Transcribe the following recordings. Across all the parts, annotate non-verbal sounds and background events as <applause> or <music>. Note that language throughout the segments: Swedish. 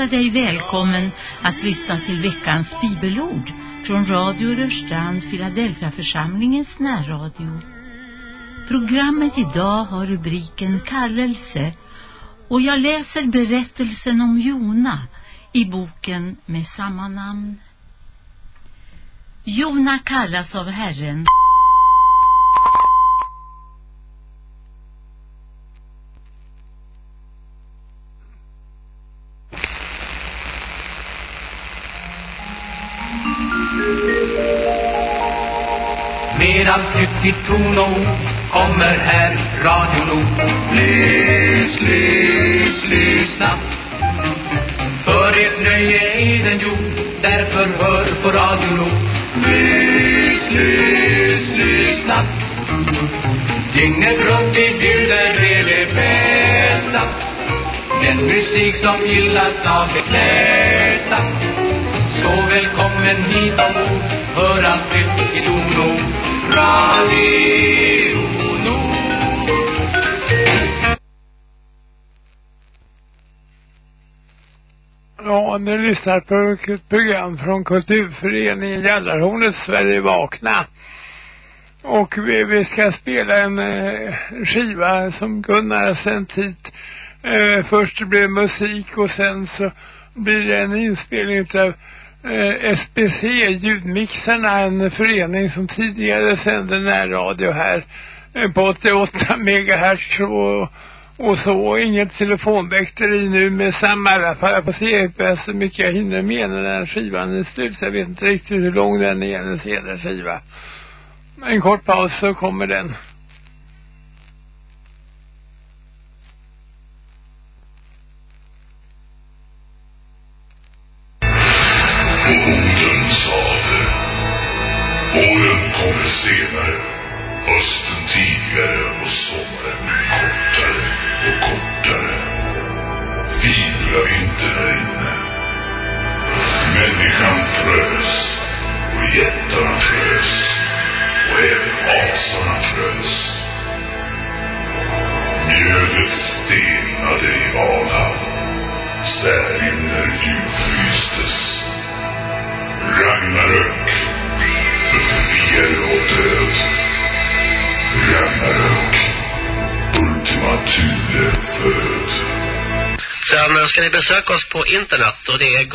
hälsar dig välkommen att lyssna till veckans bibelord från Radio Rörstrand, Philadelphia församlingens närradio. Programmet idag har rubriken Kallelse och jag läser berättelsen om Jona i boken med samma namn. Jona kallas av Herren i ton och ord kommer här Radio Nord. Lys, lys, lyssna. För ert nöje är den gjord, därför hör på Radio Nord. Lys, lys, lyssna. Dygnet runt i bjuder er det bästa. Den musik som gillas av de flesta. Så välkommen hit ombord, hör allt nytt i ton och ord. Radio Nord. Ja, ni lyssnar på ett program från Kulturföreningen Gällarhornet Sverige Vakna. Och vi, vi ska spela en eh, skiva som Gunnar har sänt hit. Eh, först det blev musik och sen så blir det en inspelning av eh, SBC, ljudmixarna, en förening som tidigare sände närradio här eh, på 88 <laughs> megahertz och, och så. Inget telefonväkteri nu med samma i. Jag får se så mycket jag hinner med när den här skivan är slut. Jag vet inte riktigt hur lång den är, en CD-skiva. En kort paus så kommer den.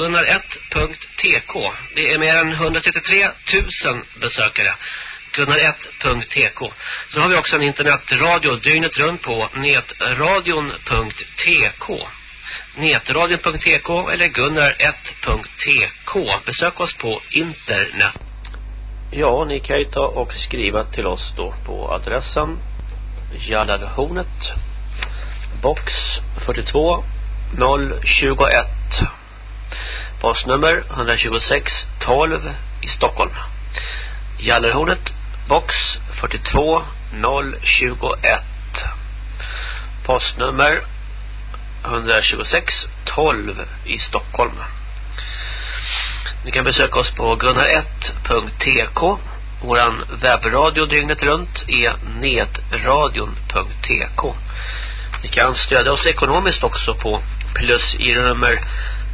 gunnar1.tk. Det är mer än 133 000 besökare. Gunnar1.tk. Så har vi också en internetradio dygnet runt på netradion.tk. Netradion.tk eller gunnar1.tk. Besök oss på internet. Ja, ni kan ju ta och skriva till oss då på adressen Jallarhornet box 42 021 postnummer 126 12 i Stockholm. Gallerhornet, box 42 021 postnummer 126 12 i Stockholm. Ni kan besöka oss på gunnar1.tk Våran webbradio dygnet runt är nedradion.tk. Ni kan stödja oss ekonomiskt också på plus i nummer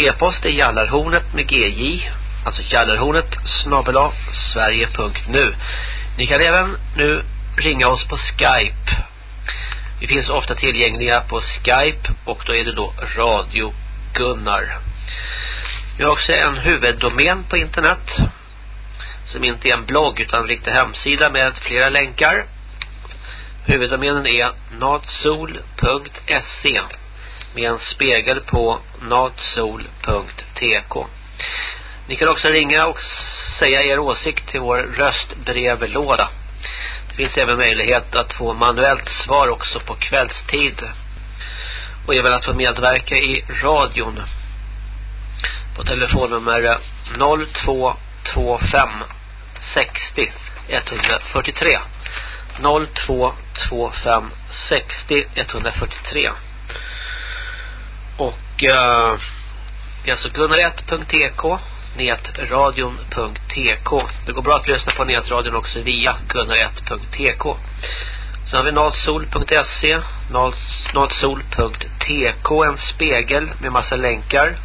E-post är jallarhornet med GJ alltså jallarhornet snabbela sverige.nu Ni kan även nu ringa oss på Skype. Vi finns ofta tillgängliga på Skype och då är det då Radio Gunnar. Vi har också en huvuddomän på internet som inte är en blogg utan en riktig hemsida med flera länkar. Huvuddomänen är natsol.se med en spegel på natsol.tk. Ni kan också ringa och säga er åsikt till vår röstbrevlåda. Det finns även möjlighet att få manuellt svar också på kvällstid. Och även att få medverka i radion. På telefonnummer 0225 60 143. 0225 60 143. Och uh, det är alltså gunnar1.tk netradion.tk Det går bra att lyssna på netradion också via gunnar1.tk Sen har vi nalsol.se nalsol.tk En spegel med massa länkar.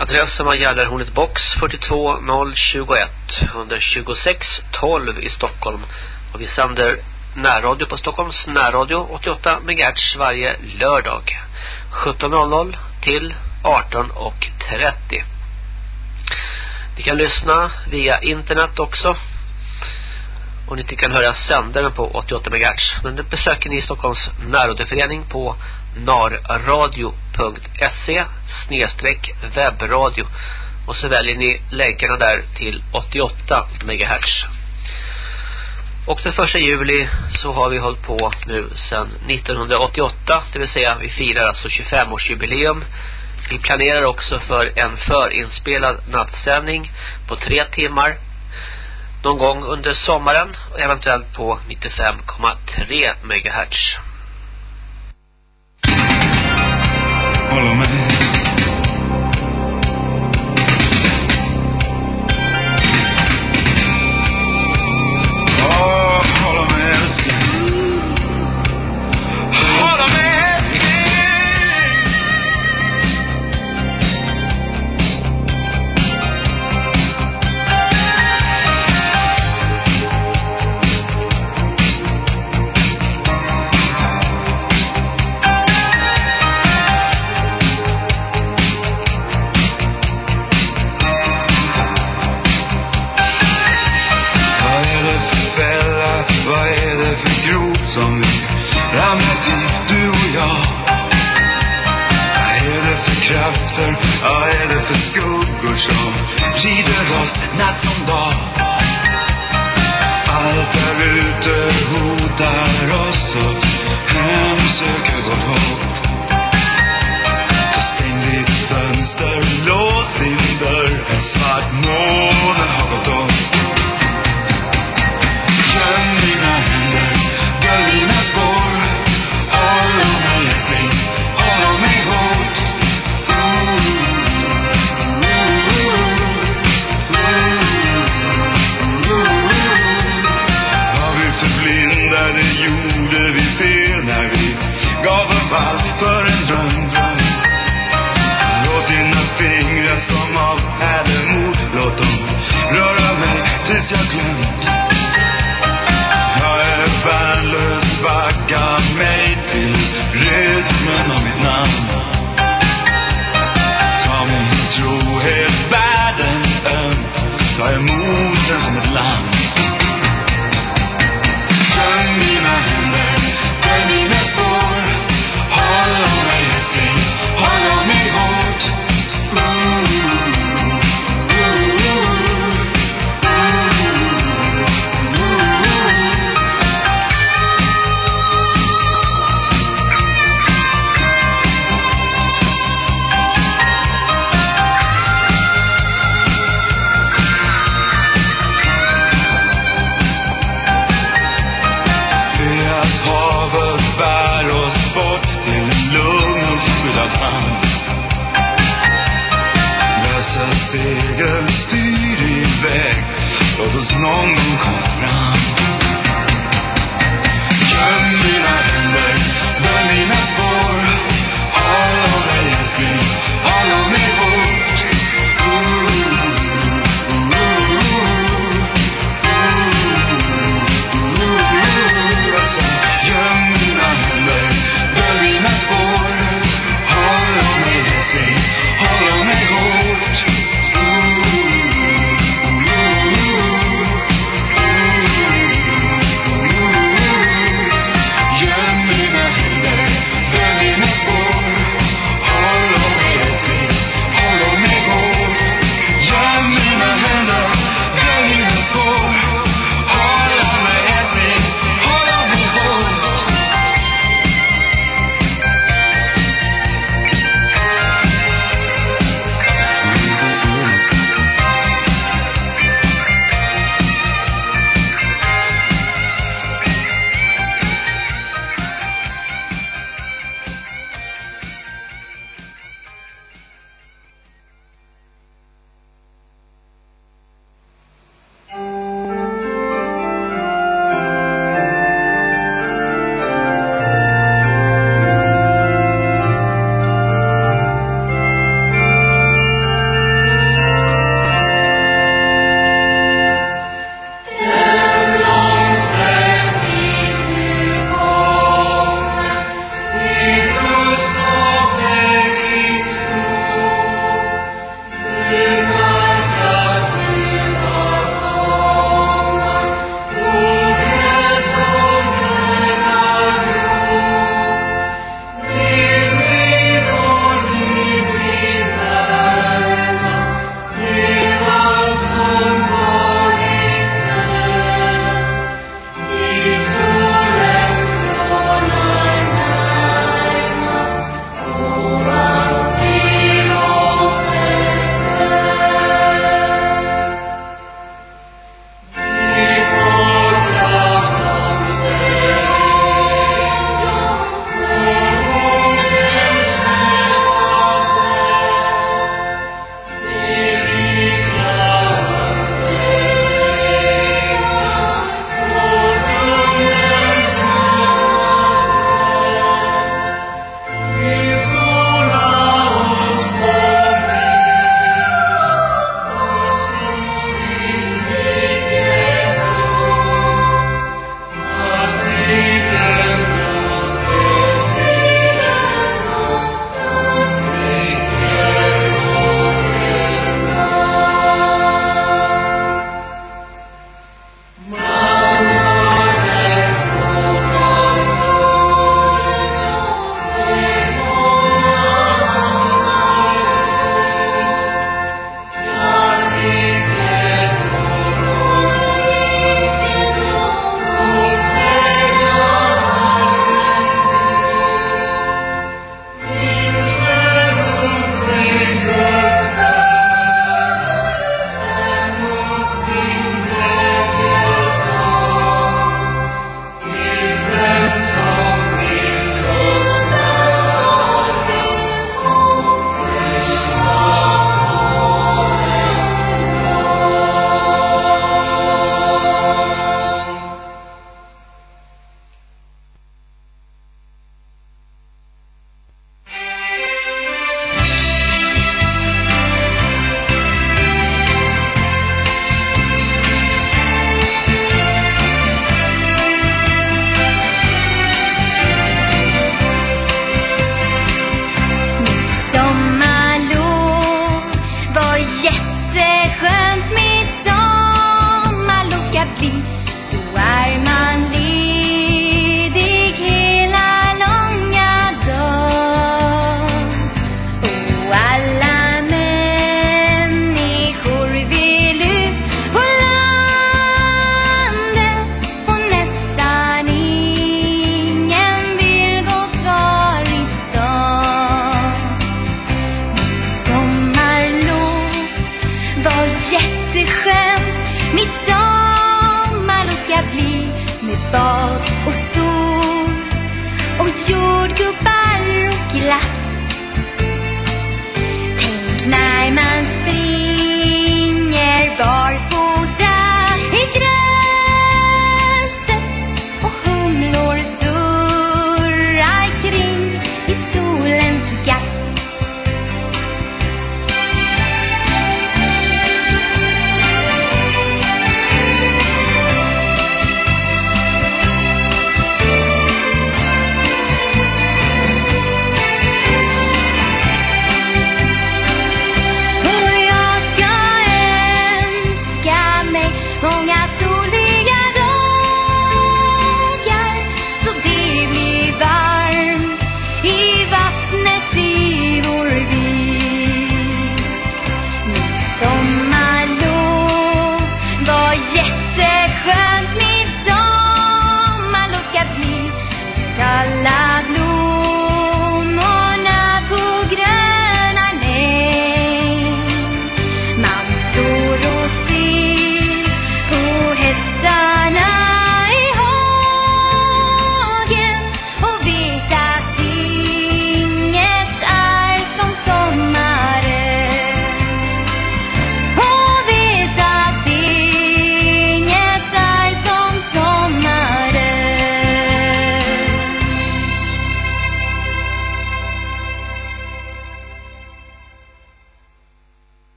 Adressen var Gällarhornet box 42021 126 12 i Stockholm. Och vi sänder närradio på Stockholms närradio 88 MHz varje lördag. 17.00 till 18.30 Ni kan lyssna via internet också. Och ni kan höra sändaren på 88 MHz men det besöker ni Stockholms närradioförening på narradio.se snedstreck webbradio. Och så väljer ni länkarna där till 88 MHz. Och den första juli så har vi hållit på nu sedan 1988, det vill säga vi firar alltså 25-årsjubileum. Vi planerar också för en förinspelad nattsändning på tre timmar någon gång under sommaren och eventuellt på 95,3 MHz. Hålla som rider oss natt som dag? Allt är ute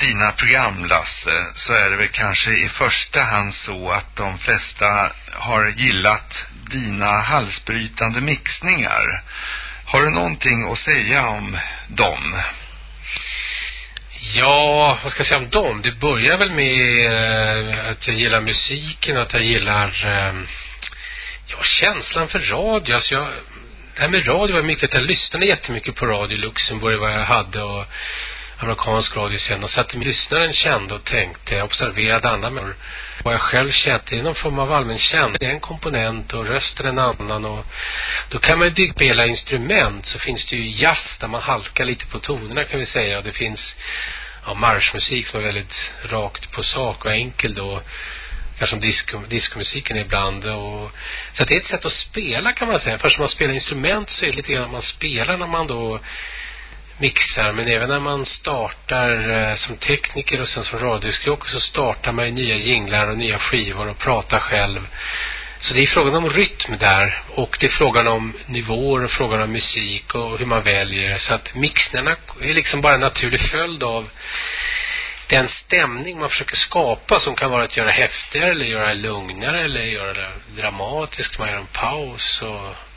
dina program, Lasse, så är det väl kanske i första hand så att de flesta har gillat dina halsbrytande mixningar. Har du någonting att säga om dem? Ja, vad ska jag säga om dem? Det börjar väl med eh, att jag gillar musiken, att jag gillar eh, ja, känslan för radio. Alltså jag, det här med radio var mycket att jag lyssnade jättemycket på radio i Luxemburg, vad jag hade och amerikansk radio sen och satt lyssnaren kände och tänkte, Jag observerade andra människor. Vad jag själv kände, det är någon form av allmän känsla. Det är en komponent och rösten en annan och då kan man ju hela instrument så finns det ju jazz där man halkar lite på tonerna kan vi säga och det finns ja, marschmusik som är väldigt rakt på sak och enkel då kanske som disco, diskomusiken ibland och, så att det är ett sätt att spela kan man säga. Först när man spelar instrument så är det lite grann att man spelar när man då mixar men även när man startar eh, som tekniker och sen som radioskrock så startar man ju nya jinglar och nya skivor och pratar själv. Så det är frågan om rytm där och det är frågan om nivåer och frågan om musik och hur man väljer. Så att mixningarna är liksom bara en naturlig följd av den stämning man försöker skapa som kan vara att göra häftigare eller göra lugnare eller göra det dramatiskt. Man gör en paus och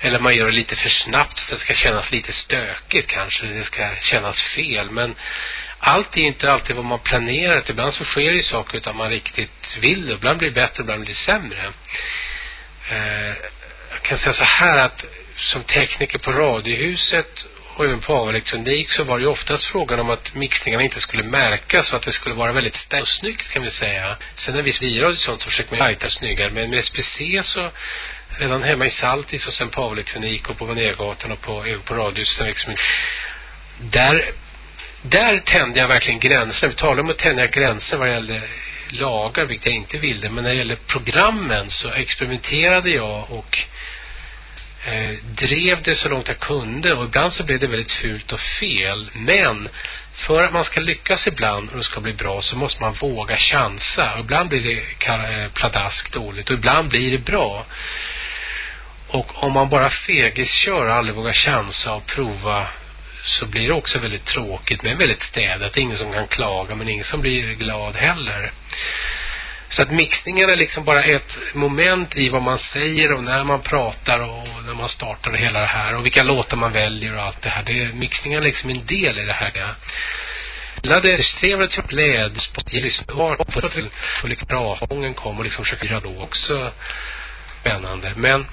eller man gör det lite för snabbt för att det ska kännas lite stökigt kanske. Det ska kännas fel. Men allt är inte alltid vad man planerat. Ibland så sker det saker utan man riktigt vill det. Ibland blir det bättre, ibland blir det sämre. Eh, jag kan säga så här att som tekniker på Radiohuset och även på avelektronik så var det ju oftast frågan om att mixningarna inte skulle märkas så att det skulle vara väldigt och snyggt kan vi säga. Sen när vi virade och sånt så försöker man lighta snyggare. Men med SPC så redan hemma i Saltis och sen på och på Vanegatan och på, eh, på Radiohuset liksom, där där tände jag verkligen gränser. Vi talade om att tänja gränser vad det gällde lagar, vilket jag inte ville. Men när det gäller programmen så experimenterade jag och eh, drev det så långt jag kunde. Och ibland så blev det väldigt fult och fel. Men för att man ska lyckas ibland och det ska bli bra så måste man våga chansa. Och ibland blir det eh, pladask dåligt och ibland blir det bra. Och om man bara fegis kör och aldrig vågar chansa och prova så blir det också väldigt tråkigt men väldigt städat. Ingen som kan klaga men ingen som blir glad heller. Så att mixningen är liksom bara ett moment i vad man säger och när man pratar och när man startar hela det här och vilka låtar man väljer och allt det här. Det är, mixningen är liksom en del i det här. Ja. Lade trevligt upp led, och liksom brasången kom och liksom försökte då också spännande. Men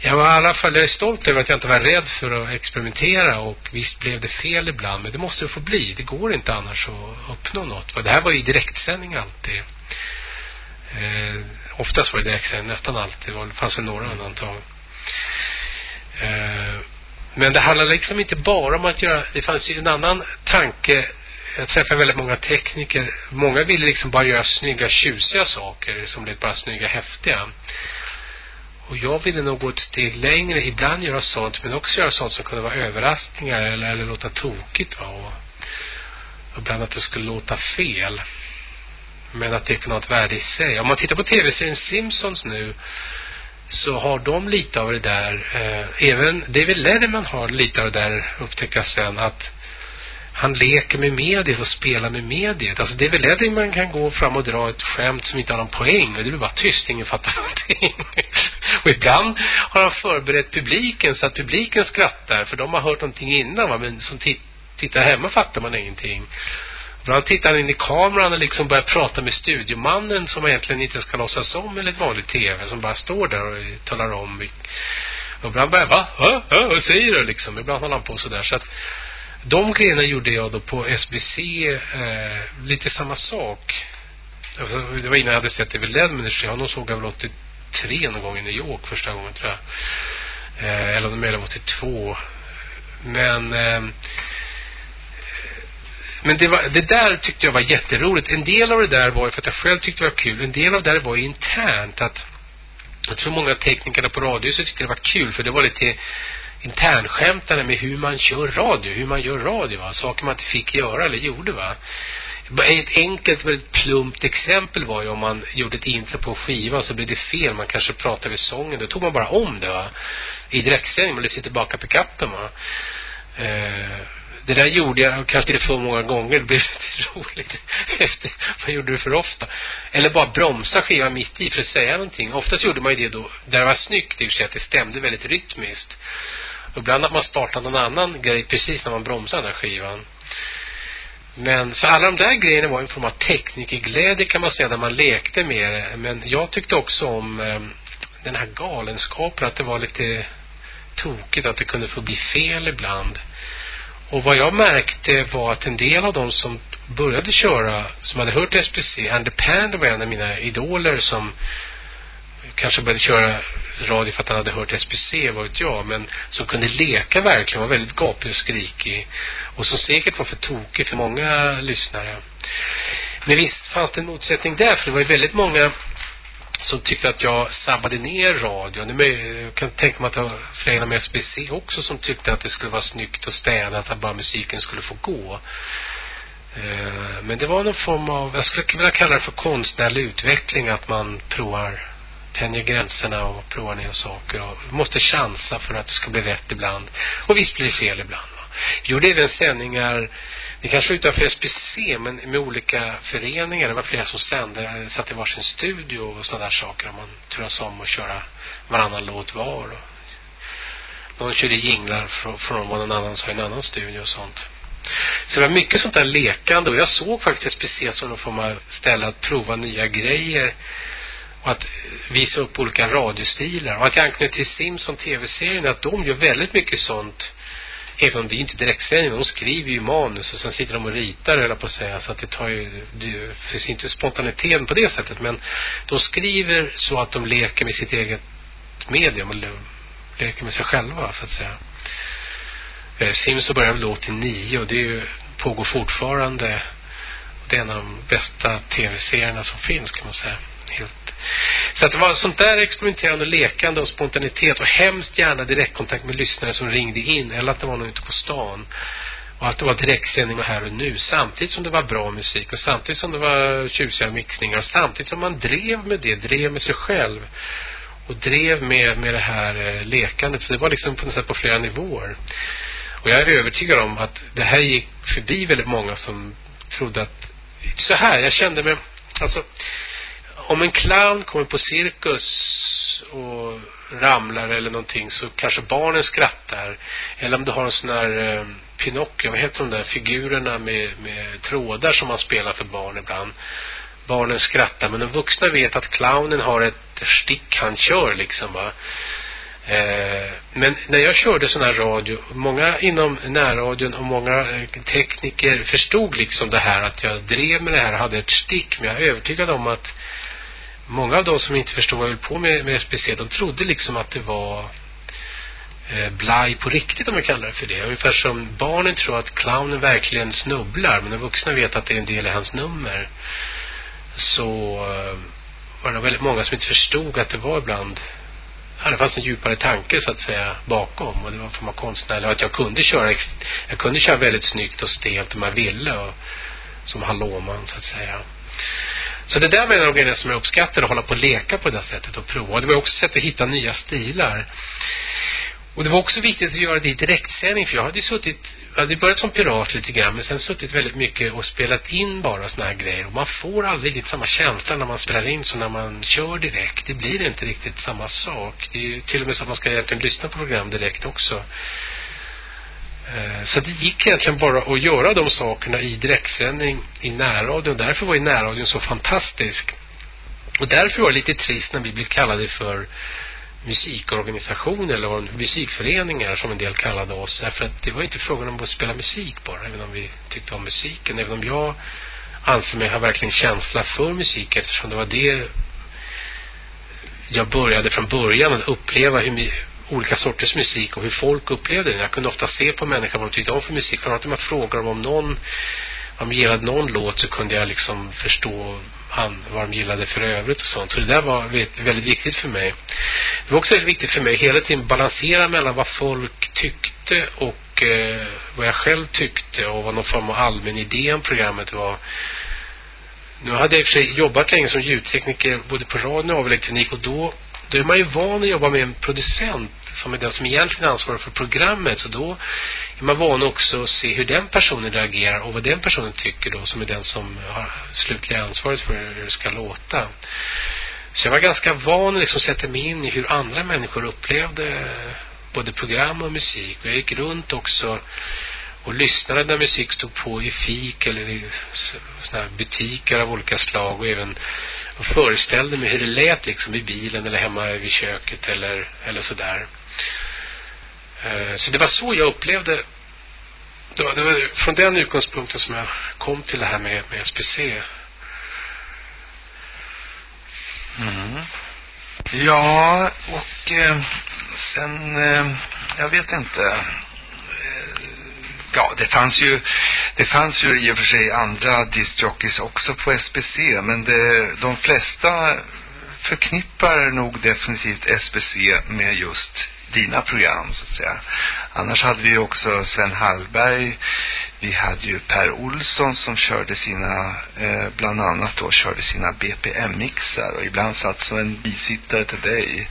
jag var i alla fall jag är stolt över att jag inte var rädd för att experimentera och visst blev det fel ibland men det måste det få bli. Det går inte annars att uppnå något. För det här var ju direktsändning alltid. Eh, oftast var det direktsändning, nästan alltid. Det fanns väl några undantag. Eh, men det handlar liksom inte bara om att göra, det fanns ju en annan tanke jag träffade väldigt många tekniker. Många ville liksom bara göra snygga, tjusiga saker som blev bara snygga, häftiga. Och jag ville nog gå ett steg längre, ibland göra sånt, men också göra sånt som kunde vara överraskningar eller, eller låta tokigt. Va? Och, och ibland att det skulle låta fel. Men att det kunde ha ett värde i sig. Om man tittar på tv-serien Simpsons nu så har de lite av det där, eh, även David Letterman har lite av det där upptäckas sen att han leker med mediet och spelar med mediet. Alltså det är väl det man kan gå fram och dra ett skämt som inte har någon poäng och det blir bara tyst, ingen fattar någonting. <laughs> och ibland har han förberett publiken så att publiken skrattar för de har hört någonting innan va? men som tittar hemma fattar man ingenting. Ibland tittar han in i kameran och liksom börjar prata med studiomannen som egentligen inte ska låtsas om enligt vanlig tv som bara står där och talar om och ibland börjar va? Hö? Hö? Vad säger du liksom? Ibland håller han på sådär så att de grejerna gjorde jag då på SBC eh, lite samma sak. Alltså, det var innan jag hade sett det vid Ledmers. Jag såg jag väl 83 någon gång i New York första gången tror jag. Eh, eller om det var 82. Men eh, men det, var, det där tyckte jag var jätteroligt. En del av det där var för att jag själv tyckte det var kul. En del av det där var internt att jag tror många teknikerna på radiohuset tyckte det var kul för det var lite internskämtande med hur man kör radio, hur man gör radio va, saker man inte fick göra eller gjorde va. Ett enkelt, väldigt plumpt exempel var ju om man gjorde ett intro på en skiva så blev det fel, man kanske pratade vid sången, då tog man bara om det va. I direktsändning, man lyfte tillbaka på kappen va. Eh, det där gjorde jag kanske inte för många gånger. Det blev inte <laughs> roligt. Efter, man gjorde det för ofta. Eller bara bromsa skivan mitt i för att säga någonting. Oftast gjorde man ju det då, där det var snyggt i och för sig, att det stämde väldigt rytmiskt. Ibland att man startar någon annan grej precis när man bromsar den här skivan. Men så alla de där grejerna var en form av teknikerglädje kan man säga, när man lekte med det. Men jag tyckte också om eh, den här galenskapen, att det var lite tokigt, att det kunde få bli fel ibland. Och vad jag märkte var att en del av de som började köra, som hade hört SPC, Andy Panda var en av mina idoler som kanske började köra radio för att han hade hört SPC, var vet jag, men som kunde leka verkligen, var väldigt gapig och skrikig. Och som säkert var för tokig för många lyssnare. Men visst fanns det en motsättning där, för det var ju väldigt många som tyckte att jag sabbade ner radion. Jag kan tänka mig att det var flera med SBC också som tyckte att det skulle vara snyggt och städat, att bara musiken skulle få gå. Eh, men det var någon form av, jag skulle vilja kalla det för konstnärlig utveckling, att man provar, tänjer gränserna och provar nya saker och måste chansa för att det ska bli rätt ibland. Och visst blir det fel ibland. Va? gjorde även sändningar det kanske var utanför SPC men med olika föreningar. Det var flera som sände, satt i varsin studio och sådana där saker. Man turas om att köra varannan låt var. Och någon körde jinglar från, vad någon annan sa i en annan studio och sånt. Så det var mycket sånt där lekande och jag såg faktiskt SPC som någon form av ställe att prova nya grejer att visa upp olika radiostilar. Och att jag anknöt till Simpson tv-serien att de gör väldigt mycket sånt även om det är inte direktsändning, de skriver ju manus och sen sitter de och ritar eller på att säga så att det tar ju, det finns inte spontaniteten på det sättet men de skriver så att de leker med sitt eget medium eller leker med sig själva så att säga. Eh, Sims låt väl 89 och det är ju, pågår fortfarande det är en av de bästa tv-serierna som finns kan man säga. Helt så att det var sånt där experimenterande och lekande och spontanitet och hemskt gärna direktkontakt med lyssnare som ringde in eller att det var någon ute på stan. Och att det var direktsändning här och nu samtidigt som det var bra musik och samtidigt som det var tjusiga mixningar och samtidigt som man drev med det, drev med sig själv och drev med, med det här eh, lekandet. Så det var liksom på något sätt på flera nivåer. Och jag är övertygad om att det här gick förbi väldigt många som trodde att så här, jag kände mig alltså om en clown kommer på cirkus och ramlar eller någonting så kanske barnen skrattar. Eller om du har en sån här eh, Pinocchio, vad heter de där figurerna med, med trådar som man spelar för barn ibland. Barnen skrattar men de vuxna vet att clownen har ett stick han kör liksom va. Eh, men när jag körde sån här radio, många inom närradion och många eh, tekniker förstod liksom det här att jag drev med det här och hade ett stick. Men jag är övertygad om att många av de som inte förstod vad jag höll på med, med SPC, de trodde liksom att det var eh, blaj på riktigt om man kallar det för det. Ungefär som barnen tror att clownen verkligen snubblar, men de vuxna vet att det är en del i hans nummer. Så eh, var det väldigt många som inte förstod att det var ibland ja, det fanns en djupare tanke så att säga bakom och det var för man konstnärlig att jag kunde köra jag kunde köra väldigt snyggt och stelt om jag ville och som hallåman så att säga. Så det där var en av grejerna som jag uppskattar att hålla på och leka på det sättet och prova. Det var också ett sätt att hitta nya stilar. Och det var också viktigt att göra det i direktsändning för jag hade suttit, jag hade börjat som pirat lite grann men sen suttit väldigt mycket och spelat in bara såna här grejer och man får aldrig riktigt samma känsla när man spelar in som när man kör direkt. Det blir inte riktigt samma sak. Det är ju till och med så att man ska egentligen lyssna på program direkt också. Eh, så det gick egentligen bara att göra de sakerna i direktsändning i närradion. Därför var ju närradion så fantastisk. Och därför var det lite trist när vi blev kallade för musikorganisationer eller musikföreningar som en del kallade oss. Därför att det var inte frågan om att spela musik bara, även om vi tyckte om musiken. Även om jag anser mig ha verkligen känsla för musik eftersom det var det jag började från början att uppleva hur, olika sorters musik och hur folk upplevde den. Jag kunde ofta se på människor vad de tyckte om för musik. För att man frågade dem om någon om de gillade någon låt så kunde jag liksom förstå han, vad de gillade för övrigt och sånt. Så det där var väldigt viktigt för mig. Det var också väldigt viktigt för mig hela tiden balansera mellan vad folk tyckte och eh, vad jag själv tyckte och vad någon form av allmän idé om programmet var. Nu hade jag i och för sig jobbat länge som ljudtekniker både på radio och elektronik och då då är man ju van att jobba med en producent som är den som egentligen ansvarar för programmet. Så då är man van också att se hur den personen reagerar och vad den personen tycker då som är den som har slutliga ansvaret för hur det ska låta. Så jag var ganska van att liksom sätta mig in i hur andra människor upplevde både program och musik. Och jag gick runt också och lyssnade när musik stod på i fik eller i såna här butiker av olika slag och även och föreställde mig hur det lät liksom i bilen eller hemma vid köket eller, eller sådär. Eh, så det var så jag upplevde det var, det var från den utgångspunkten som jag kom till det här med, med SPC. Mm. Ja, och eh, sen, eh, jag vet inte. Eh, Ja, det fanns ju, det fanns ju i och för sig andra discjockeys också på SBC, men det, de flesta förknippar nog definitivt SBC med just dina program så att säga. Annars hade vi också Sven Hallberg. Vi hade ju Per Olsson som körde sina, eh, bland annat då körde sina BPM-mixar och ibland satt som en bisittare till dig.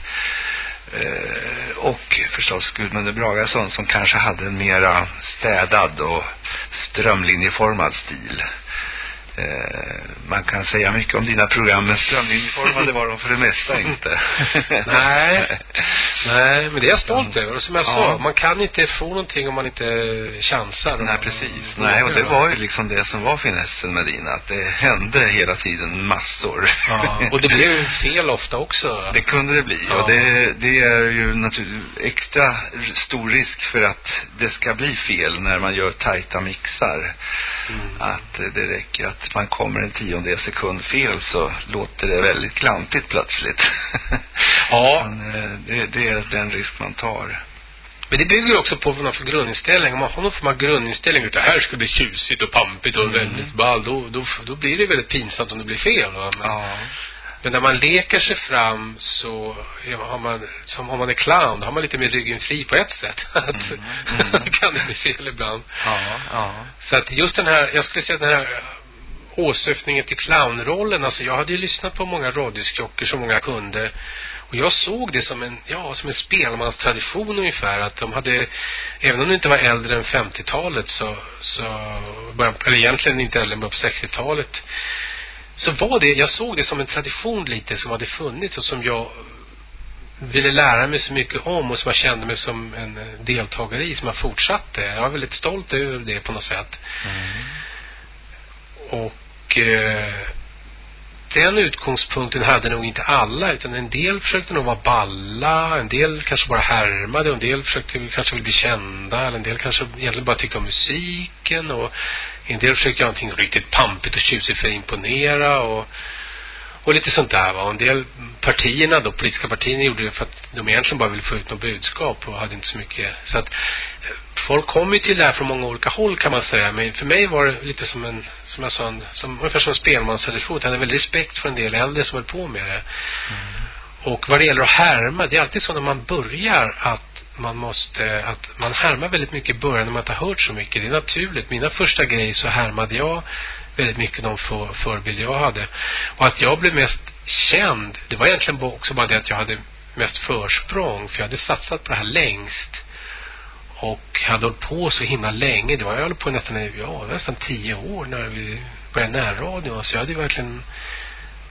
Eh, och förstås Gudmund Bragason som kanske hade en mera städad och strömlinjeformad stil. Eh, man kan säga mycket om dina program, men strömlinjeformade var de för det mesta inte. <laughs> nej, nej, men det är jag stolt över. Och som jag Ja. sa, man kan inte få någonting om man inte chansar. Nej, precis. Nej, och det var ju liksom det som var finessen med dina, att det hände hela tiden massor. Ja, och det blev ju fel ofta också. <laughs> Det kunde det bli. Ja. Och det, det är ju naturligtvis extra stor risk för att det ska bli fel när man gör tajta mixar. Mm. Att det räcker att man kommer en tiondel sekund fel så låter det väldigt klantigt plötsligt. <laughs> Ja. Men, eh, det, det är den risk man tar. Men det bygger också på någon för grundinställning. Om man har någon form av grundinställning att det här ska bli tjusigt och pampigt och Mm. väldigt ball, då, då, då blir det väldigt pinsamt om det blir fel. Va? Men, Ja. Men när man leker sig fram så har man, som om man är clown, då har man lite mer ryggen fri på ett sätt. <laughs> Mm, mm. <laughs> kan det bli fel ibland. Ja, ja. Så att just den här, jag skulle säga den här åsyftningen till clownrollen, alltså jag hade ju lyssnat på många radioskrockor som många kunde och jag såg det som en, ja, som en spelmanstradition ungefär att de hade, även om det inte var äldre än 50-talet så, så eller egentligen inte äldre än på 60-talet så var det, jag såg det som en tradition lite som hade funnits och som jag ville lära mig så mycket om och som jag kände mig som en deltagare i som jag fortsatte. Jag var väldigt stolt över det på något sätt. Och eh, den utgångspunkten hade nog inte alla utan en del försökte nog vara balla, en del kanske bara härmade en del försökte kanske bli kända eller en del kanske egentligen bara tyckte om musiken och en del försökte göra någonting riktigt pampigt och tjusigt för att imponera och och lite sånt där va. Och en del partierna då, politiska partierna gjorde det för att de egentligen bara ville få ut något budskap och hade inte så mycket. Så att folk kom ju till det här från många olika håll kan man säga. Men för mig var det lite som en, som jag sa, en, som, ungefär som en spelmanstradition. Jag hade väldigt respekt för en del äldre som höll på med det. Och vad det gäller att härma, det är alltid så när man börjar att man måste, att man härmar väldigt mycket i början när man inte har hört så mycket. Det är naturligt. Mina första grejer så härmade jag väldigt mycket de för, förebilder jag hade. Och att jag blev mest känd, det var egentligen också bara det att jag hade mest försprång. För jag hade satsat på det här längst. Och hade hållit på så himla länge. Det var jag höll på nästan, ja, nästan tio år när vi började närradion. Så jag hade ju verkligen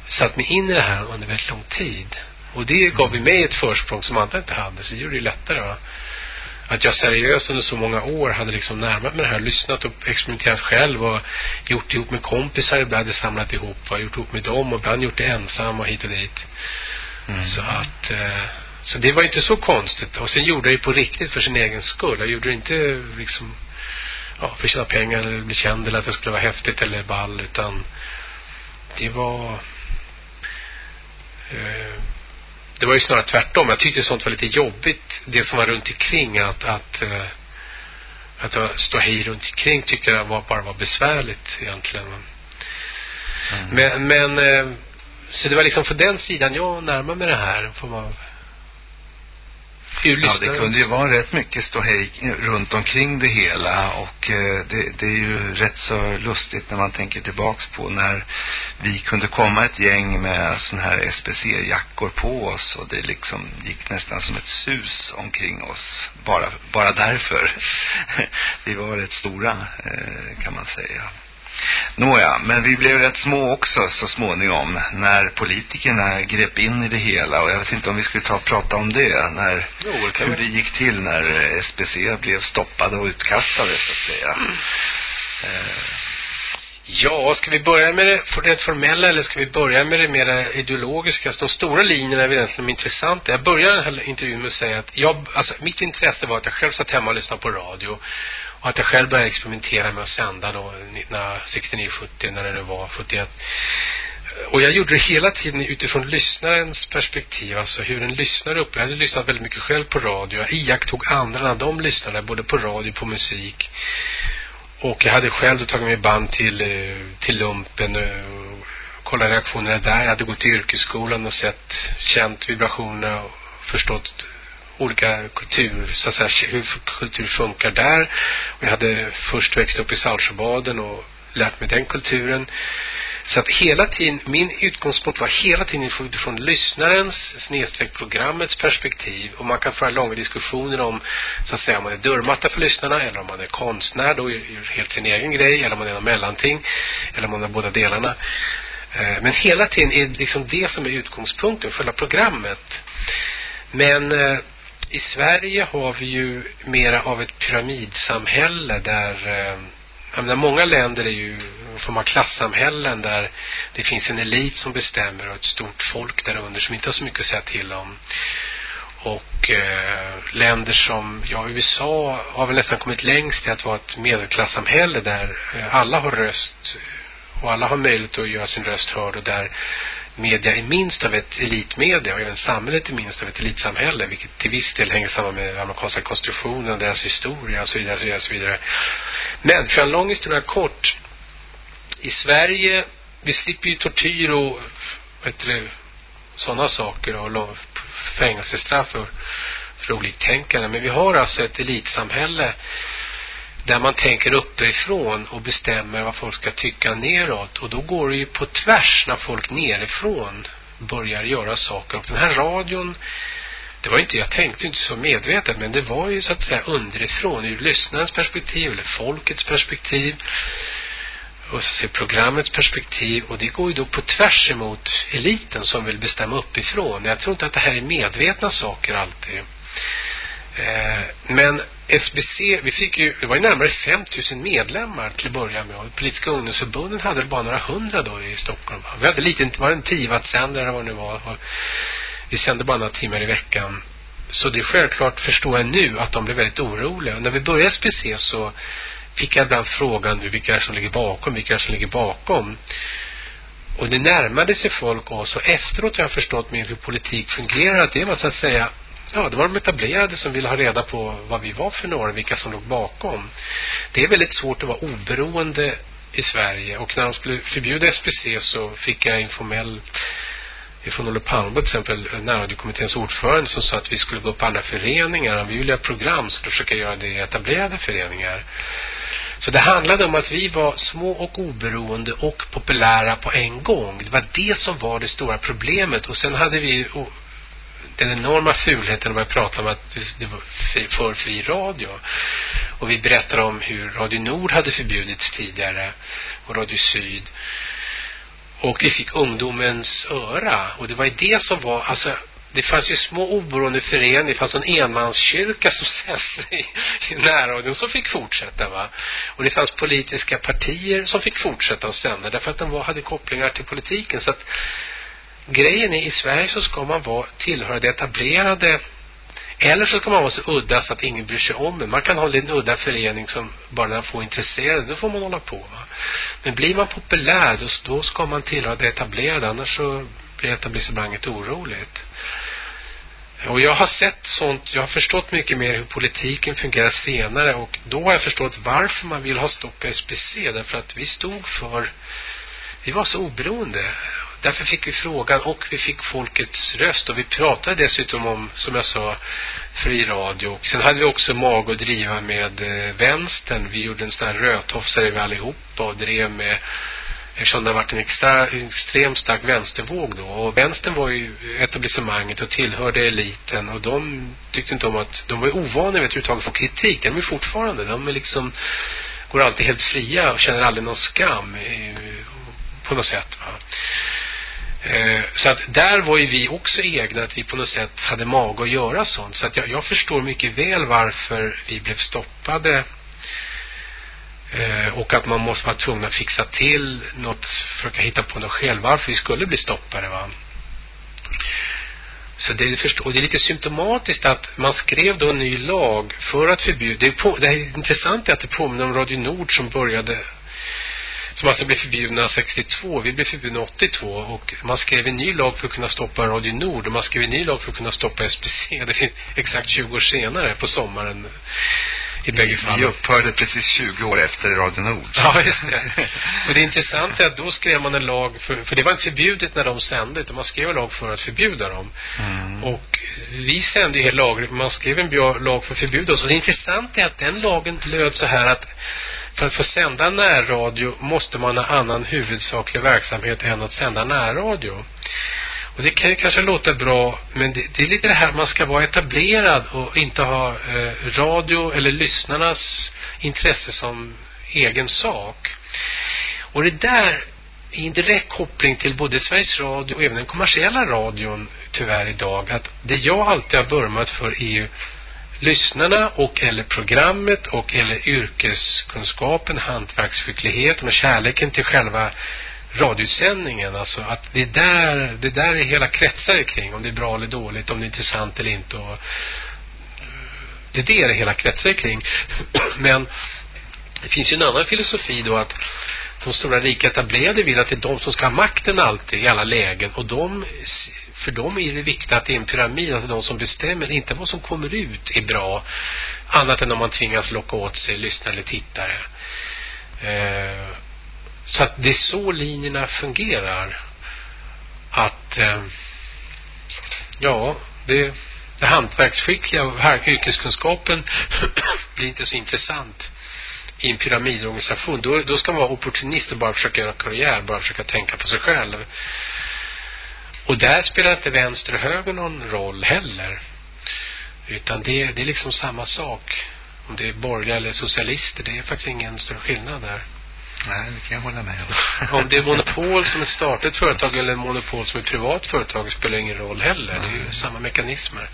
satt mig in i det här under väldigt lång tid. Och det gav ju mig ett försprång som andra inte hade. Så det gjorde det ju lättare. Va? Att jag seriöst under så många år hade liksom närmat mig det här, lyssnat och experimenterat själv och gjort ihop med kompisar ibland hade samlat ihop och gjort ihop med dem och ibland gjort det ensam och hit och dit. Mm. Så att, eh, så det var inte så konstigt. Och sen gjorde jag det på riktigt för sin egen skull. Jag gjorde det inte liksom, ja, för att tjäna pengar eller bli känd eller att det skulle vara häftigt eller ball utan det var eh, det var ju snarare tvärtom. Jag tyckte sånt var lite jobbigt. Det som var runt omkring att, att, eh, att det var ståhej runt omkring tyckte jag var, bara var besvärligt egentligen. Mm. Men, men eh, så det var liksom för den sidan jag närmade mig det här. Får man Ja, det kunde ju vara rätt mycket ståhej runt omkring det hela och eh, det, det är ju rätt så lustigt när man tänker tillbaks på när vi kunde komma ett gäng med sån här SPC-jackor på oss och det liksom gick nästan som ett sus omkring oss. Bara, bara därför. <laughs> vi var rätt stora eh, kan man säga. Nåja, men vi blev rätt små också så småningom när politikerna grep in i det hela och jag vet inte om vi skulle ta och prata om det när, Jo, det hur det gick till när eh, SPC blev stoppade och utkastade så att säga. Eh, Ja, ska vi börja med det för det formella eller ska vi börja med det mer ideologiska? De stora linjerna är egentligen intressanta. Jag börjar den här intervjun med att säga att jag, alltså mitt intresse var att jag själv satt hemma och lyssnade på radio. Och att jag själv började experimentera med att sända då 1969, 70 när det nu var, 71. Och jag gjorde det hela tiden utifrån lyssnarens perspektiv, alltså hur en lyssnare upp. Jag hade lyssnat väldigt mycket själv på radio. Jag iakttog andra när de lyssnade, både på radio och på musik. Och jag hade själv då tagit mig band till, eh, till lumpen eh, och kollat reaktionerna där. Jag hade gått till yrkesskolan och sett, känt vibrationerna och förstått olika kultur, så att säga, hur kultur funkar där. Och jag hade först växt upp i Saltsjöbaden och lärt mig den kulturen. Så att hela tiden, min utgångspunkt var hela tiden utifrån lyssnarens snedstreck programmets perspektiv. Och man kan föra långa diskussioner om, så att säga, om man är dörrmatta för lyssnarna eller om man är konstnär då gör helt sin egen grej eller om man är någon mellanting eller om man är båda delarna. Eh, men hela tiden är det liksom det som är utgångspunkten för hela programmet. Men eh, i Sverige har vi ju mera av ett pyramidsamhälle där eh, jag menar, många länder är ju en form av klassamhällen där det finns en elit som bestämmer och ett stort folk där under som inte har så mycket att säga till om. Och eh, länder som, ja USA har väl nästan kommit längst i att vara ett medelklassamhälle där eh, alla har röst och alla har möjlighet att göra sin röst hörd och där media är minst av ett elitmedia och även samhället är minst av ett elitsamhälle vilket till viss del hänger samman med amerikanska konstitutionen och deras historia och så vidare, och så vidare, så vidare. Men för en lång historia kort i Sverige vi slipper ju tortyr och sådana saker och fängelsestraff för, för oliktänkande men vi har alltså ett elitsamhälle där man tänker uppifrån och bestämmer vad folk ska tycka neråt. Och då går det ju på tvärs när folk nerifrån börjar göra saker. Och den här radion, det var inte, jag tänkte inte så medvetet, men det var ju så att säga underifrån, ur lyssnarens perspektiv eller folkets perspektiv och så se programmets perspektiv och det går ju då på tvärs emot eliten som vill bestämma uppifrån. Jag tror inte att det här är medvetna saker alltid. Eh, men SBC, vi fick ju, det var ju närmare 5000 medlemmar till att börja med och politiska ungdomsförbunden hade bara några hundra då i Stockholm. Vi hade lite, det var en 10 wattsändare eller vad det nu var. Och vi sände bara några timmar i veckan. Så det är självklart, förstår jag nu, att de blev väldigt oroliga. Och när vi började SBC så fick jag ibland frågan nu vilka är det som ligger bakom, vilka är det som ligger bakom. Och det närmade sig folk oss och efteråt har jag förstått mer hur politik fungerar. Att det var så att säga, ja det var de etablerade som ville ha reda på vad vi var för några, vilka som låg bakom. Det är väldigt svårt att vara oberoende i Sverige och när de skulle förbjuda SPC så fick jag informell ifrån Olle Palme till exempel, närradiokommitténs ordförande som sa att vi skulle gå upp på andra föreningar. Vi ville ha program så då försöka göra det i etablerade föreningar. Så det handlade om att vi var små och oberoende och populära på en gång. Det var det som var det stora problemet. Och sen hade vi den enorma fulheten när man pratar om att det var för fri radio. Och vi berättade om hur Radio Nord hade förbjudits tidigare och Radio Syd. Och vi fick ungdomens öra. Och det var ju det som var, alltså det fanns ju små oberoende föreningar, det fanns en enmanskyrka som <laughs> sände i, i närradion som fick fortsätta va. Och det fanns politiska partier som fick fortsätta att sända därför att de var, hade kopplingar till politiken. Så att grejen är i Sverige så ska man vara tillhöra det etablerade eller så ska man vara så udda så att ingen bryr sig om en. Man kan ha en liten udda förening som bara när få intresserade, då får man hålla på. Va? Men blir man populär, då, då ska man tillhöra det etablerade, annars så blir etablissemanget oroligt. Och jag har sett sånt, jag har förstått mycket mer hur politiken fungerar senare och då har jag förstått varför man vill ha stopp på SPC. Därför att vi stod för, vi var så oberoende. Därför fick vi frågan och vi fick folkets röst och vi pratade dessutom om, som jag sa, fri radio. Och sen hade vi också mag att driva med eh, vänstern. Vi gjorde en sån här rödtofsare vi allihopa och drev med Eftersom det har varit en extra, extremt stark vänstervåg då. Och vänstern var ju etablissemanget och tillhörde eliten. Och de tyckte inte om att, de var ju ovana vid att överhuvudtaget få kritik. De är fortfarande, de är liksom, går alltid helt fria och känner aldrig någon skam eh, på något sätt. Va? Eh, så att där var ju vi också egna, att vi på något sätt hade mag att göra sånt. Så att jag, jag förstår mycket väl varför vi blev stoppade Eh, och att man måste vara tvungen att fixa till något, försöka hitta på något själv varför vi skulle bli stoppade va. Så det är, och det är lite symptomatiskt att man skrev då en ny lag för att förbjuda, det är, på, det är intressant att det påminner om Radio Nord som började som alltså blev förbjudna 62. Vi blev förbjudna 82 och man skrev en ny lag för att kunna stoppa Radio Nord. Och man skrev en ny lag för att kunna stoppa SBC, Det finns exakt 20 år senare på sommaren i bägge fallen. Vi upphörde precis 20 år efter Radio Nord. Ja, just det. Och det intressanta är att då skrev man en lag, för, för det var inte förbjudet när de sände, utan man skrev en lag för att förbjuda dem. Mm. Och vi sände ju hela lagen, man skrev en lag för att förbjuda oss. Och det intressanta är att den lagen löd så här att för att få sända närradio måste man ha annan huvudsaklig verksamhet än att sända närradio. Och det kan ju kanske låta bra, men det, det är lite det här man ska vara etablerad och inte ha eh, radio eller lyssnarnas intresse som egen sak. Och det där är en direkt koppling till både Sveriges Radio och även den kommersiella radion tyvärr idag. Att det jag alltid har vurmat för är ju lyssnarna och eller programmet och eller yrkeskunskapen, hantverksskickligheten och kärleken till själva radiosändningen. Alltså att det är där, det där är hela kretsar kring. Om det är bra eller dåligt, om det är intressant eller inte. Och det är det det hela kretsar kring. <clears throat> Men det finns ju en annan filosofi då att de stora rika etablerade vill att det är de som ska ha makten alltid i alla lägen. Och de, för dem är det viktigt att det är en pyramid, att det är de som bestämmer, inte vad som kommer ut är bra. Annat än om man tvingas locka åt sig lyssnare eller tittare. Eh, så att det är så linjerna fungerar. Att eh, ja, det, det hantverksskickliga och yrkeskunskapen <clears throat> blir inte så intressant i en pyramidorganisation. Då, då ska man vara opportunist och bara försöka göra karriär, bara försöka tänka på sig själv. Och där spelar inte vänster och höger någon roll heller. Utan det, det är liksom samma sak. Om det är borgerliga eller socialister, det är faktiskt ingen större skillnad där. Nej, det kan jag hålla med om. om det är monopol som ett statligt företag eller monopol som ett privat företag spelar ingen roll heller. Mm. Det är ju samma mekanismer.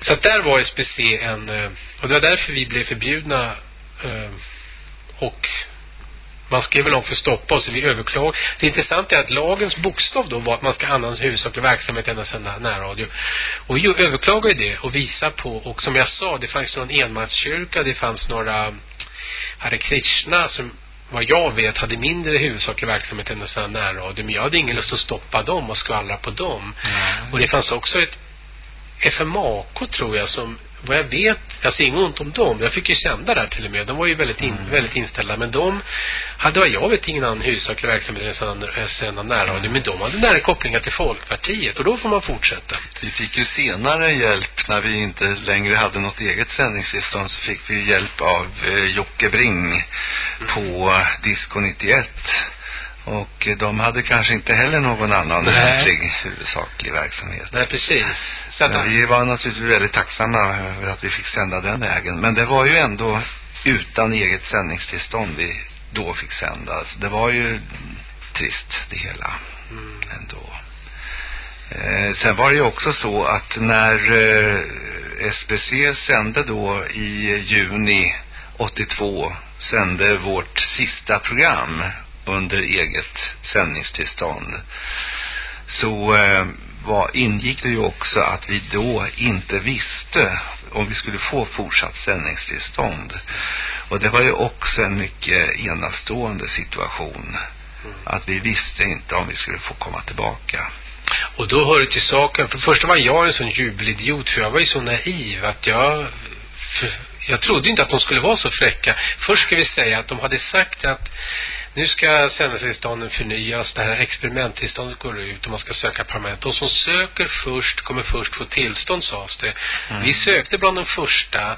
Så att där var SPC en, eh, och det var därför vi blev förbjudna eh, och man skrev lag för att stoppa oss, vi överklagade. Det intressanta är att lagens bokstav då var att man ska använda huvudsaklig verksamhet endast sända närradio. Och vi överklagade det och visade på, och som jag sa, det fanns någon enmanskyrka, det fanns några Hare Krishna som vad jag vet hade mindre huvudsaklig verksamhet än en närradio. Men jag hade ingen lust att stoppa dem och skvallra på dem. Mm. Och det fanns också ett FMAK tror jag som vad jag vet, jag ser inget ont om dem. Jag fick ju sända där till och med. De var ju väldigt, in, mm. väldigt inställda. Men de hade vad jag vet ingen annan huvudsaklig verksamhet än sända närradio. Mm. Men de hade nära kopplingar till Folkpartiet. Och då får man fortsätta. Vi fick ju senare hjälp när vi inte längre hade något eget sändningstillstånd så fick vi hjälp av eh, Jocke Bring mm. på Disco 91. Och de hade kanske inte heller någon annan lämplig huvudsaklig verksamhet. Nej, precis. Så att vi var naturligtvis väldigt tacksamma över att vi fick sända den vägen. Men det var ju ändå utan eget sändningstillstånd vi då fick sända. Så det var ju trist det hela mm. ändå. Eh, sen var det ju också så att när eh, SBC sände då i juni 82 sände vårt sista program under eget sändningstillstånd så eh, var, ingick det ju också att vi då inte visste om vi skulle få fortsatt sändningstillstånd. Och det var ju också en mycket enastående situation. Mm. Att vi visste inte om vi skulle få komma tillbaka. Och då hör det till saken, för första var jag en sån jubelidiot för jag var ju så naiv att jag jag trodde inte att de skulle vara så fräcka. Först ska vi säga att de hade sagt att nu ska sändningstillstånden förnyas. Det här experimenttillståndet går ut och man ska söka permanent. De som söker först kommer först få tillstånd sades det. Mm. Vi sökte bland de första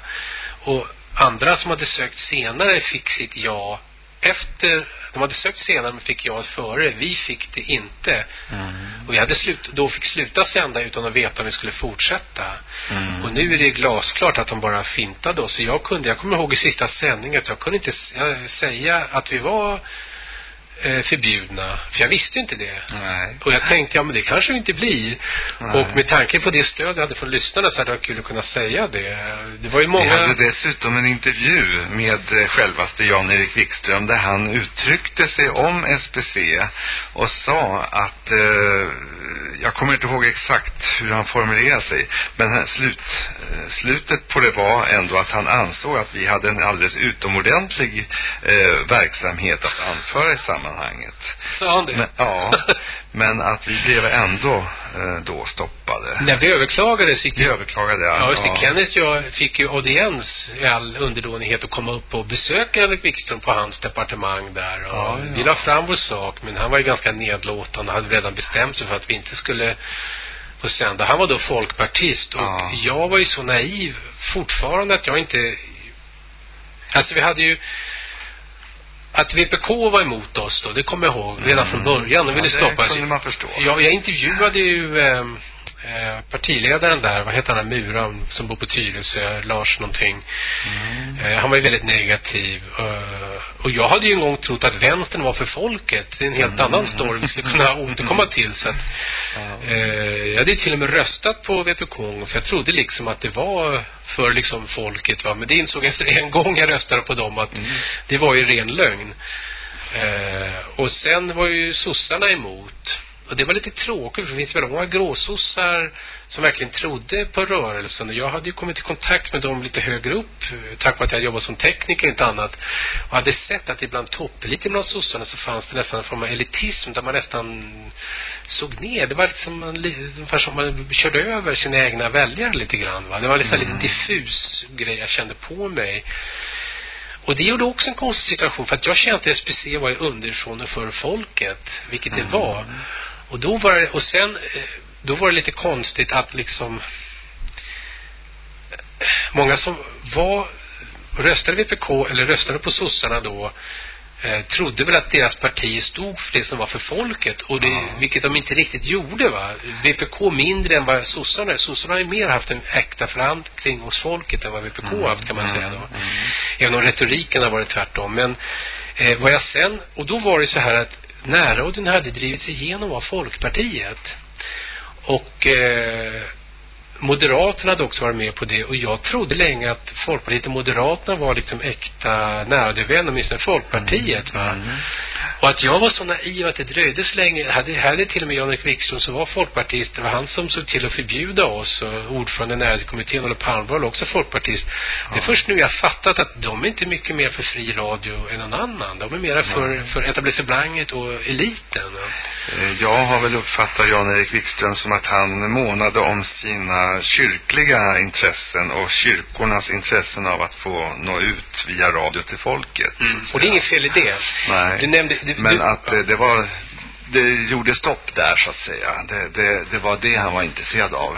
och andra som hade sökt senare fick sitt ja efter, de hade sökt senare men fick ja före. Vi fick det inte. Mm. Och vi hade slut, då fick sluta sända utan att veta om vi skulle fortsätta. Mm. Och nu är det glasklart att de bara fintade oss. Så jag kunde, jag kommer ihåg i sista sändningen att jag kunde inte jag- säga att vi var eh, förbjudna. För jag visste inte det. Nej. Och jag tänkte, ja men det kanske vi inte blir. Nej. Och med tanke på det stöd jag hade från lyssnarna så hade det varit kul att kunna säga det. Det var ju Vi många... hade dessutom en intervju med eh, självaste Jan-Erik Wikström där han uttryckte sig om SPC och sa att, eh, jag kommer inte ihåg exakt hur han formulerade sig, men slut, eh, slutet på det var ändå att han ansåg att vi hade en alldeles utomordentlig eh, verksamhet att anföra i sammanhanget. Sa han det? Men, ja, <laughs> men att vi blev ändå eh, då stoppade. När vi överklagade så gick Vi överklagade Ja, just det. ja. Kenneth jag fick ju audiens i all underdånighet att komma upp och besöka Henrik Wikström på hans departement där. Och Ja, ja. Vi la fram vår sak, men han var ju ganska nedlåtande och hade redan bestämt sig för att vi inte skulle få sända. Han var då folkpartist och Ja. jag var ju så naiv fortfarande att jag inte... Alltså vi hade ju... Att VPK var emot oss då, det kommer jag ihåg redan från början. De ville Mm. ja, stoppa det oss. kunde man förstå. Ja, jag intervjuade ju eh, eh, partiledaren där, vad heter han, Muran som bor på Tyresö, Lars någonting. Mm. Eh, han var ju väldigt negativ. Eh, och jag hade ju en gång trott att vänstern var för folket. Det är en helt Mm. annan story vi skulle kunna <laughs> återkomma till. Så att, eh, jag hade till och med röstat på VPK för jag trodde liksom att det var för liksom folket va. Men det insåg jag efter en gång jag röstade på dem att Mm. det var ju ren lögn. Eh, och sen var ju sossarna emot. Och det var lite tråkigt för det finns väl många gråsossar som verkligen trodde på rörelsen. Och jag hade ju kommit i kontakt med dem lite högre upp tack vare att jag jobbat som tekniker inte annat. Och hade sett att ibland toppelit bland sossarna så fanns det nästan en form av elitism där man nästan såg ner. Det var liksom man, ungefär som man körde över sina egna väljare lite grann va. Det var liksom Mm. lite diffus grej jag kände på mig. Och det gjorde också en konstig situation för att jag kände att SPC var ju underifrån och för folket, vilket det Mm. var. Och då var det, och sen, eh, då var det lite konstigt att liksom många som var, röstade VPK eller röstade på sossarna då eh, trodde väl att deras parti stod för det som var för folket och det, Ja. vilket de inte riktigt gjorde va. VPK mindre än vad sossarna är. Sossarna har ju mer haft en äkta förankring hos folket än vad VPK har haft kan man säga då. Mm. Även om retoriken har varit tvärtom. Men eh, vad jag sen, och då var det så här att närradion hade drivits igenom av Folkpartiet. Och eh, Moderaterna hade också varit med på det och jag trodde länge att Folkpartiet och Moderaterna var liksom äkta närradiovänner, åtminstone Folkpartiet va. Mm. Och att jag var så naiv att det dröjde så länge. Hade, hade till och med Jan-Erik Wikström som var folkpartist, det var han som såg till att förbjuda oss och ordförande i närradiokommittén, Olle Palme var också folkpartist. Det är Ja. först nu jag fattat att de är inte mycket mer för fri radio än någon annan. De är mera för, för etablissemanget och eliten. Eh, Jag har väl uppfattat Jan-Erik Wikström som att han månade om sina kyrkliga intressen och kyrkornas intressen av att få nå ut via radio till folket. Och det är inget fel i det. Nej. Du nämnde... Du, Men du, att eh, det var, det gjorde stopp där så att säga. Det, det, det var det han var intresserad av.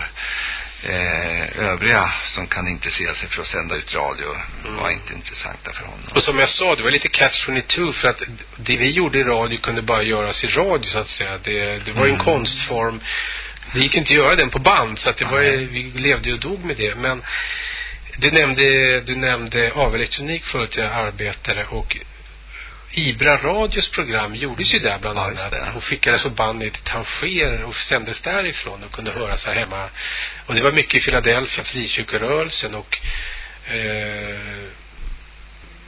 Eh, övriga som kan intressera sig för att sända ut radio var inte intressanta för honom. Och som jag sa, det var lite catch 22 för att det vi gjorde i radio kunde bara göras i radio så att säga. Det, det var ju en Mm. konstform. Vi gick inte göra den på band så att det var vi levde ju och dog med det. Men du nämnde, du nämnde avelektronik förut, jag arbetare och Ibra Radios program gjordes ju där bland Ja, annat. det. Och skickades på band ner till Tanger och sändes därifrån och kunde höras här hemma. Och det var mycket i Philadelphia, frikyrkorörelsen och eh,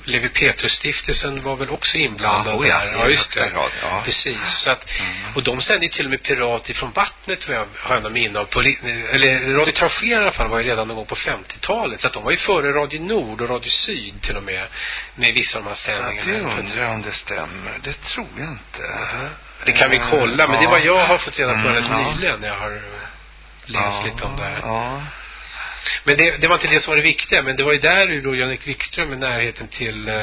Levi Petrus-stiftelsen var väl också inblandad Ja, ja, där. Ja, just det. grad, ja. Precis. Så att, Mm. och de sände till och med Pirat ifrån vattnet tror jag, har jag något minne av. På, li- eller Radio Tanger i alla fall var ju redan någon gång på 50-talet. Så att de var ju före Radio Nord och Radio Syd till och med. Med vissa av de här Ja, sändningarna. det undrar jag om det stämmer. Det tror jag inte. Det kan vi kolla, men det är vad jag har fått reda på Mm, rätt ja. nyligen när jag har läst lite om det här. Ja. Men det, det var inte det som var det viktiga, men det var ju där ur då Jan-Erik Wikström i närheten till eh,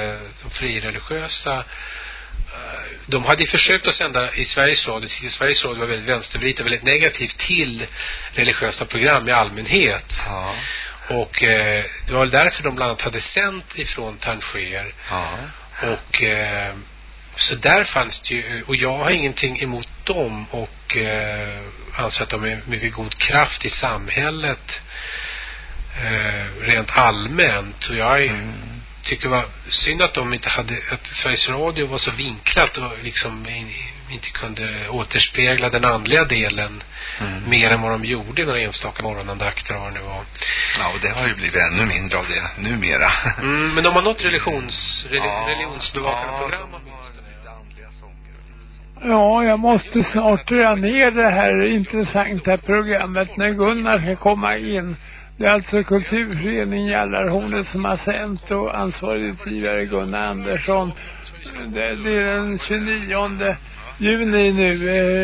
de frireligiösa eh, de hade ju försökt att sända i Sveriges Radio, till Sveriges Radio var väldigt vänstervridet och väldigt negativt till religiösa program i allmänhet. Ja. Och eh, det var väl därför de bland annat hade sänt ifrån Tanger. Ja. Och eh, så där fanns det ju, och jag har ingenting emot dem och eh, anser att de är mycket god kraft i samhället eh, rent allmänt. Och jag mm. tyckte det var synd att de inte hade, att Sveriges Radio var så vinklat och liksom inte kunde återspegla den andliga delen mm. mer än vad de gjorde i några enstaka morgonandakter och vad det var. Ja, och det har ju blivit ännu mindre av det numera. Mm, men de har något religions, reli, ja, religionsbevakande ja, program Ja, jag måste snart dra ner det här intressanta programmet när Gunnar ska komma in. Det är alltså Kulturföreningen Jallarhornet som har sänt och ansvarig utgivare Gunnar Andersson. Det, det är den 29 juni nu,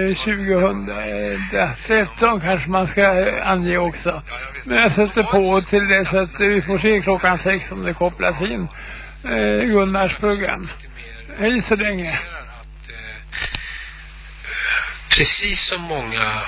eh, 2013 eh, kanske man ska eh, ange också. Men jag sätter på till det så att eh, vi får se klockan sex om det kopplas in eh, Gunnars program. Hej så länge. Precis som många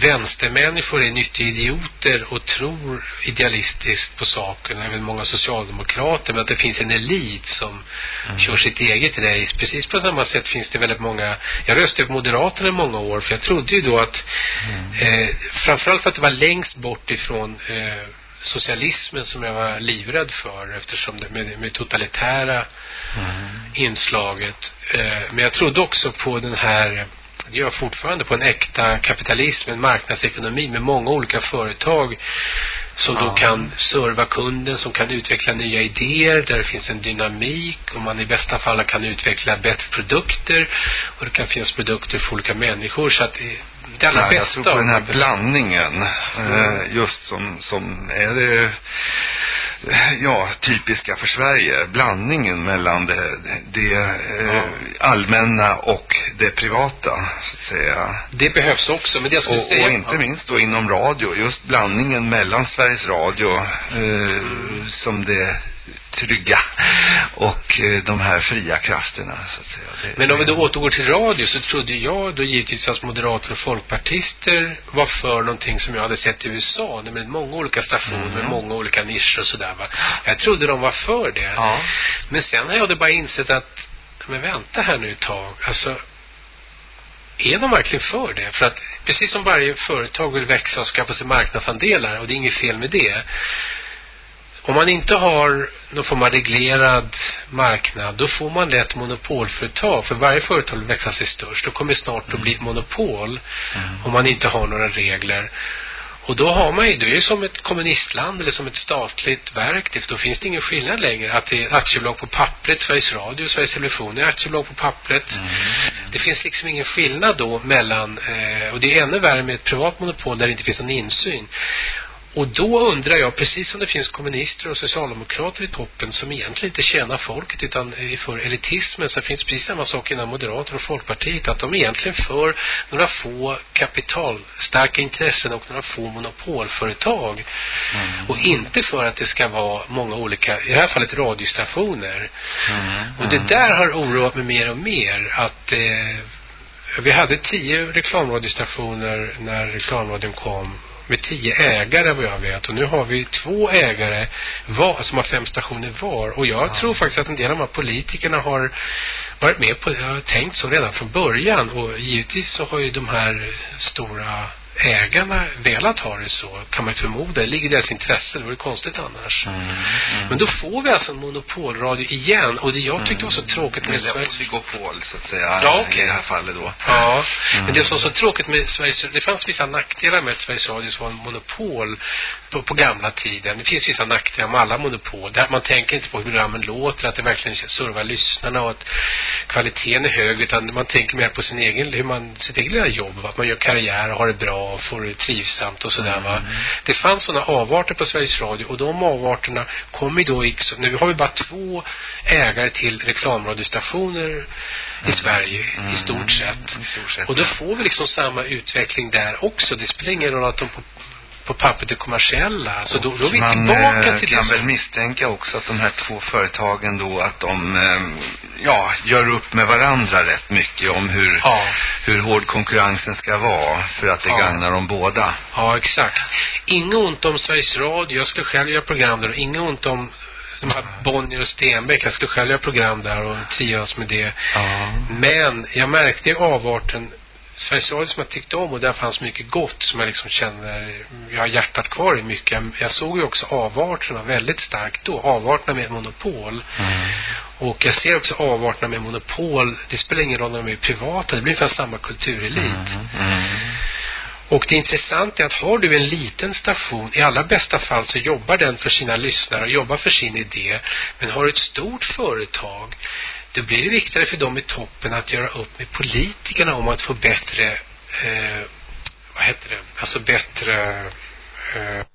vänstermänniskor är nyttiga idioter och tror idealistiskt på saken, även många socialdemokrater, men att det finns en elit som mm. kör sitt eget race. Precis på samma sätt finns det väldigt många, jag röstade på Moderaterna i många år, för jag trodde ju då att, mm. eh, framförallt för att det var längst bort ifrån eh, socialismen som jag var livrädd för eftersom det med, med totalitära mm. inslaget. Eh, men jag trodde också på den här gör fortfarande på en äkta kapitalism, en marknadsekonomi med många olika företag som ja. då kan serva kunden, som kan utveckla nya idéer, där det finns en dynamik och man i bästa fall kan utveckla bättre produkter och det kan finnas produkter för olika människor så att det, det allra ja, bästa. Jag tror på den här blandningen, mm. just som, som är det ja, typiska för Sverige. Blandningen mellan det, det ja. allmänna och det privata, så att säga. Det behövs också, men det jag skulle och, säga... Och inte minst då inom radio, just blandningen mellan Sveriges Radio, eh, mm. som det trygga och eh, de här fria krafterna så att säga. Men om vi då återgår till radio så trodde jag då givetvis att moderater och folkpartister var för någonting som jag hade sett i USA, med många olika stationer, mm. många olika nischer och sådär va. Jag trodde de var för det. Ja. Men sen har jag då bara insett att, men vänta här nu ett tag, alltså är de verkligen för det? För att precis som varje företag vill växa och skaffa sig marknadsandelar och det är inget fel med det om man inte har någon form av reglerad marknad, då får man lätt monopolföretag. För varje företag vill växa sig störst. Då kommer snart att bli ett monopol mm. om man inte har några regler. Och då har man ju, det är ju som ett kommunistland eller som ett statligt verk. Då finns det ingen skillnad längre. Att det är aktiebolag på pappret, Sveriges Radio, Sveriges Television är aktiebolag på pappret. Mm. Det finns liksom ingen skillnad då mellan, eh, och det är ännu värre med ett privat monopol där det inte finns någon insyn. Och då undrar jag, precis som det finns kommunister och socialdemokrater i toppen som egentligen inte tjänar folket utan är för elitismen så finns precis samma sak inom Moderater och Folkpartiet att de egentligen för några få kapitalstarka intressen och några få monopolföretag mm. och inte för att det ska vara många olika, i det här fallet radiostationer. Mm. Och det där har oroat mig mer och mer att eh, vi hade tio reklamradiostationer när reklamradion kom med tio ägare vad jag vet. Och nu har vi två ägare var, som har fem stationer var. Och jag ja. tror faktiskt att en del av de här politikerna har varit med på har tänkt så redan från början. Och givetvis så har ju de här stora ägarna velat ha det så, kan man förmoda. Det ligger i deras intresse, det vore konstigt annars. Mm, mm. Men då får vi alltså en monopolradio igen. Och det jag tyckte var så mm. tråkigt med Sveriges... oligopol, så att säga, ja, okay. i det här fallet då. Ja, mm. men det som var så tråkigt med Sveriges... Det fanns vissa nackdelar med att Sveriges Radio var en monopol på, på gamla tiden. Det finns vissa nackdelar med alla monopol. Där man tänker inte på hur programmen låter, att det verkligen servar lyssnarna och att kvaliteten är hög, utan man tänker mer på sin egen, hur man, sitt eget jobb, att man gör karriär och har det bra och får det trivsamt och sådär va. Mm. Det fanns sådana avarter på Sveriges Radio och de avarterna kommer då i, nu har vi bara två ägare till reklamradiostationer mm. i Sverige mm. i, stort sett. i stort sett. Och då får vi liksom samma utveckling där också. Det spelar ingen roll att de på på pappret är kommersiella. Så då, då är vi man tillbaka eh, till kan det. väl misstänka också att de här två företagen då att de eh, ja, gör upp med varandra rätt mycket om hur, ja. hur hård konkurrensen ska vara för att det ja. gagnar dem båda. Ja, exakt. Inget ont om Sveriges Radio. Jag skulle själv göra program där inget ont om de här Bonnier och Stenbeck. Jag skulle själv göra program där och trivas med det. Ja. Men jag märkte avarten Sveriges Radio som jag tyckte om och där fanns mycket gott som jag liksom känner, jag har hjärtat kvar i mycket. Jag, såg ju också avarterna väldigt starkt då, avarterna med monopol. Mm. Och jag ser också avarterna med monopol, det spelar ingen roll om de är privata, det blir ungefär samma kulturelit. Mm. Mm. Och det intressanta är att har du en liten station, i allra bästa fall så jobbar den för sina lyssnare och jobbar för sin idé. Men har du ett stort företag, då blir det viktigare för dem i toppen att göra upp med politikerna om att få bättre, eh, vad heter det, alltså bättre eh,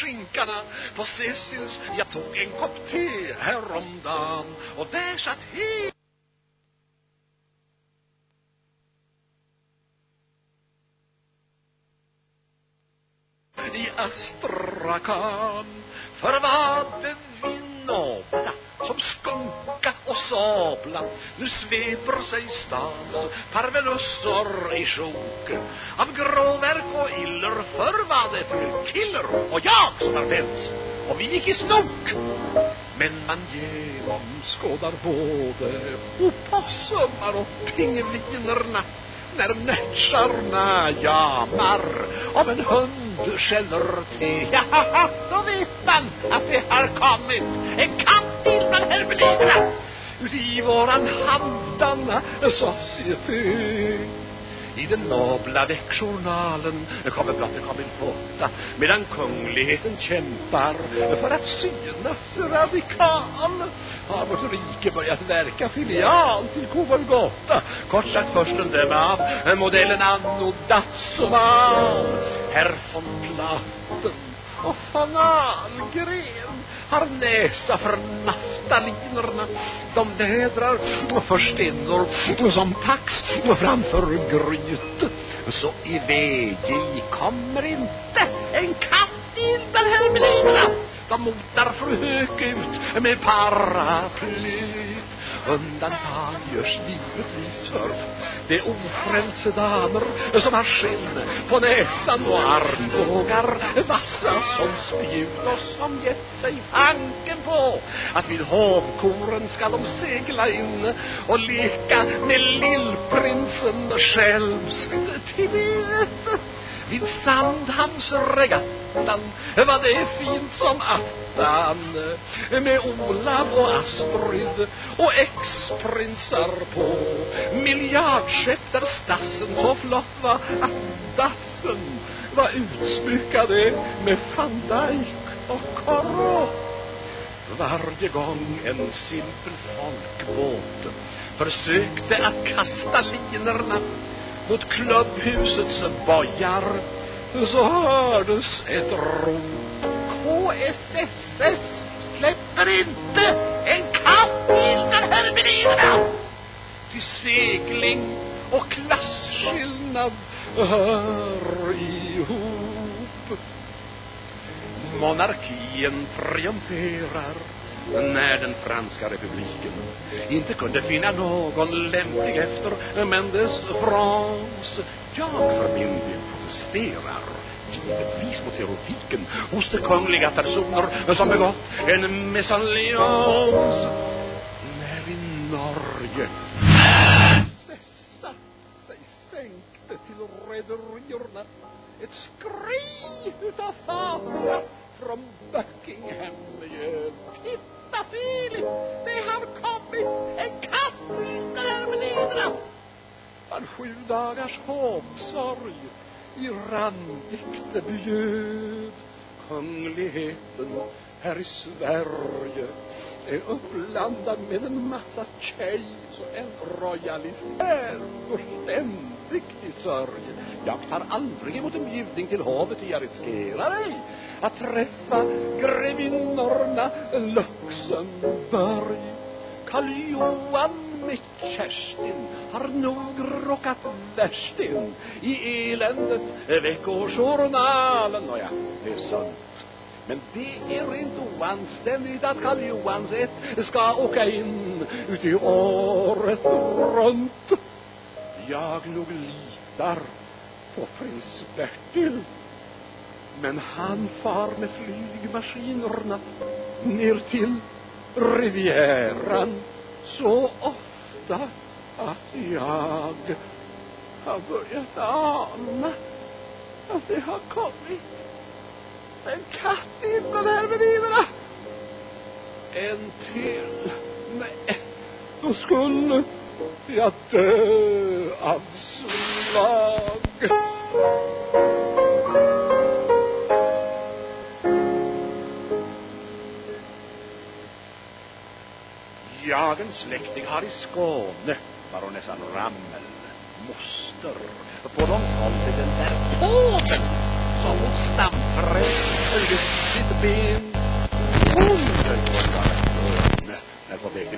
skinkarna På Cecils, jag tog en kopp te häromdagen Och där satt helt i Astrakan För vad vi nobla som skunka och sabla. Nu sveper sig stans parvelussor i sjok Förr det killer och jag som har vänts, Och vi gick i snok men man genomskådar både opossumar och pingvinerna när nötcharna jamar av en hund skäller till. Ja, då vet man att det har kommit en kamp till bland hermelinerna ut i våran handlarna societet. I den nobla veckjournalen kommer blott kommer fåta medan kungligheten kämpar för att synas radikal. Har vårt rike börjat verka filial till Kovalgata kort sagt försten av modellen Anno Datsoma Herr von Platen och von har näsa för naftalinerna. De vädrar förstenor som tax framför gryt. Så i VJ kommer inte en katt in den hermelinerna. De motar fru Höök ut med paraply. Undantag görs givetvis för. De ofrälse damer som har skinn på näsan och armbågar vassa som spjut och som gett sig tanken på. Att vid hovkoren ska de segla in och leka med lillprinsen själv. Till vet vid Sandhamnsregattan var det fint som attan med Olav och Astrid och ex-prinsar på. Miljardskepp där stassen så flott var att dassen var utsmyckade med Van Dijk och Corot. Varje gång en simpel folkbåt försökte att kasta linorna mot klubbhusets bojar så hördes ett rop. KSSS släpper inte en katt in den hermelinerna. Till segling och klasskillnad hör ihop. Monarkien triumferar när den franska republiken inte kunde finna någon lämplig efter Mendes France. Jag för min del protesterar givetvis mot erotiken hos de kungliga personer som begått en mesallians. När i Norge dessa sig sänkte till rederierna ett skri utav fasa från Buckingham Titta Filip, det har kommit. En katt här med lederna. Han sju dagars hovsorg i randigt bjöd. Kungligheten här i Sverige är uppblandad med en massa tjejs alltså en royalistär och ständigt i sörj. Jag tar aldrig emot en bjudning till hovet jag riskerar ej att träffa grevinnorna Luxemburg. Karl Johan med Kerstin har nog råkat värst in i eländet Veckojournalen. Nåja, det är sunt. Men det är rent oanständigt att Karl Johans ett ska åka in ut i året runt. Jag nog litar på prins Bertil. Men han far med flygmaskinerna ner till Rivieran så ofta att jag har börjat ana att det har kommit en katt in här meninerna. En till. Nej, då skulle jag dö av slag. Jag en släkting har i Skåne baronessan Rammel moster på långt håll till den där påven som mot stamfrälst lyft sitt ben. Hon när på väg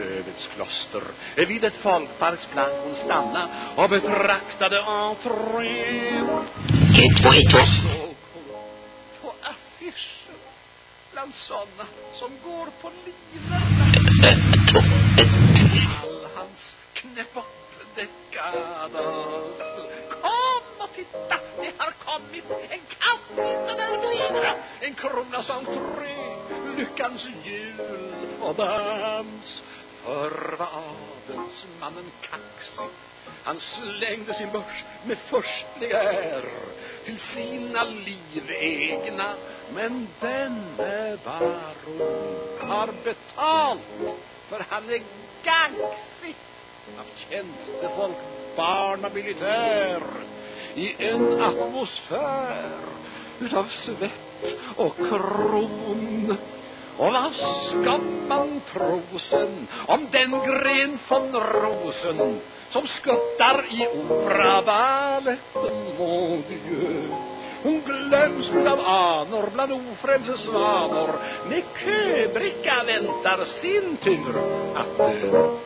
kloster vid ett folkparksplank hon stanna och betraktade entrén. Ett på ett och. Såg hon på affischer bland sådana som går på linorna Ett ett. all hans knäpp upp dekadas. Kom titta, det har kommit. En katt som är glider en kronas entré, lyckans jul och dans. Förr var adelsmannen kaxig han slängde sin börs med förstliga är till sina livegna. Men denne baron har betalt för han är gaxig av tjänstefolk, barn och militär i en atmosfär utav svett och kron. Och vad ska man tro sen om den gren från rosen som skuttar i operabaletten Mon Dieu hon glöms av anor bland ofrälse svanor. Med köbricka väntar sin tur att dö.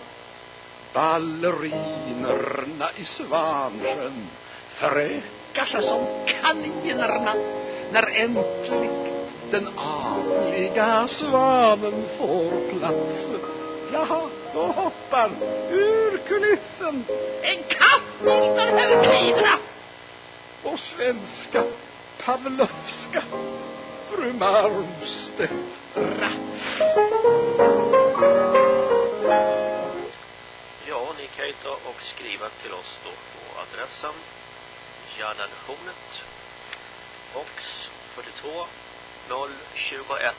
Ballerinerna i Svansjön förökar sig som kaninerna när äntligen den adliga svanen får plats. Jaha, då hoppar ur kulissen en katt där herbliderna och svenska Pavlovska fru Malmstedt Ja, ni kan ju ta och skriva till oss då på adressen. Jallarhornet box 42 021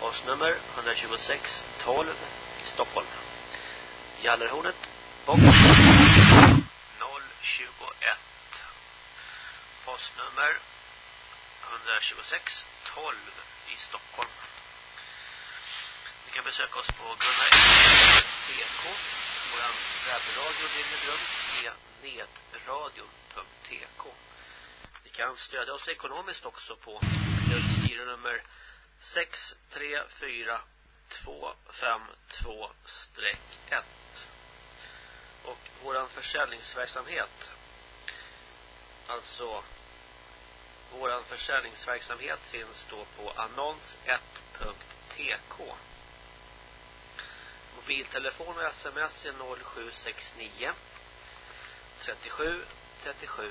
postnummer 126 12 i Stockholm. Jallarhornet box 021 postnummer 126 12 i Stockholm. Ni kan besöka oss på Gunnar TK vår webbradio dygnet runt är ni kan stödja oss ekonomiskt också på nummer 634252-1 och våran försäljningsverksamhet alltså våran försäljningsverksamhet finns då på annons1.tk mobiltelefon och sms är 0769 37 37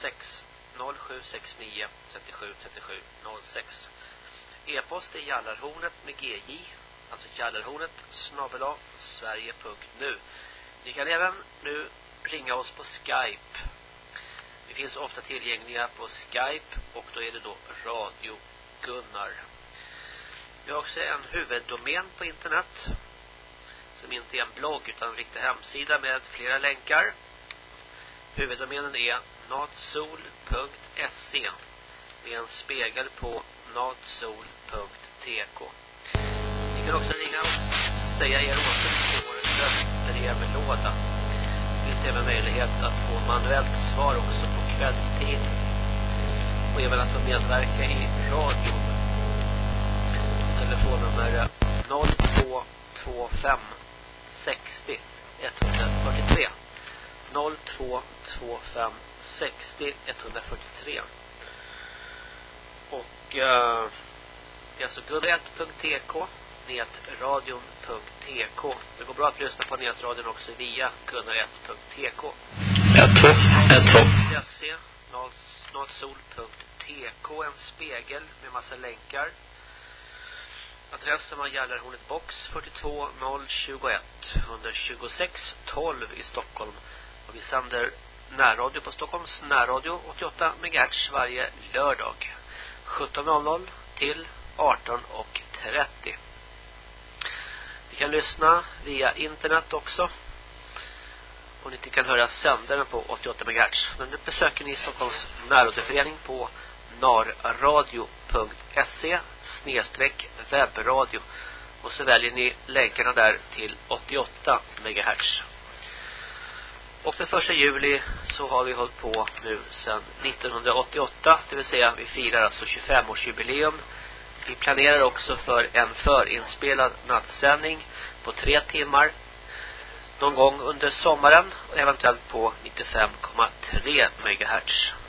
06 0769 37 37 06 e-post är jallarhornet med gj alltså jallarhornet snabela sverige.nu ni kan även nu ringa oss på Skype. Vi finns ofta tillgängliga på Skype och då är det då Radio Gunnar. Vi har också en huvuddomän på internet som inte är en blogg utan en riktig hemsida med flera länkar huvuddomänen är natsol.se med en spegel på natsol.tk Ni kan också ringa och säga er åsikt på vår röstbrevlåda. Det finns även möjlighet att få manuellt svar också på kvällstid och även att få medverka i radio. Telefonnummer 0225 60 143 0225 60 143 och uh, det är alltså gunnar1.tk netradion.tk det går bra att lyssna på netradion också via gunnar1.tk Se, nollsol.tk en spegel med massa länkar. Adressen var Gällarhornet box 42021 126 12 i Stockholm och vi sänder närradio på Stockholms närradio 88 MHz varje lördag. 17.00 till 18.30 Ni kan lyssna via internet också. Och ni kan höra sändaren på 88 MHz men nu besöker ni Stockholms närradioförening på narradio.se snedstreck webbradio. Och så väljer ni länkarna där till 88 MHz och den första juli så har vi hållit på nu sedan 1988. Det vill säga vi firar alltså 25-årsjubileum. Vi planerar också för en förinspelad nattsändning på tre timmar. Någon gång under sommaren. Eventuellt på 95,3 MHz.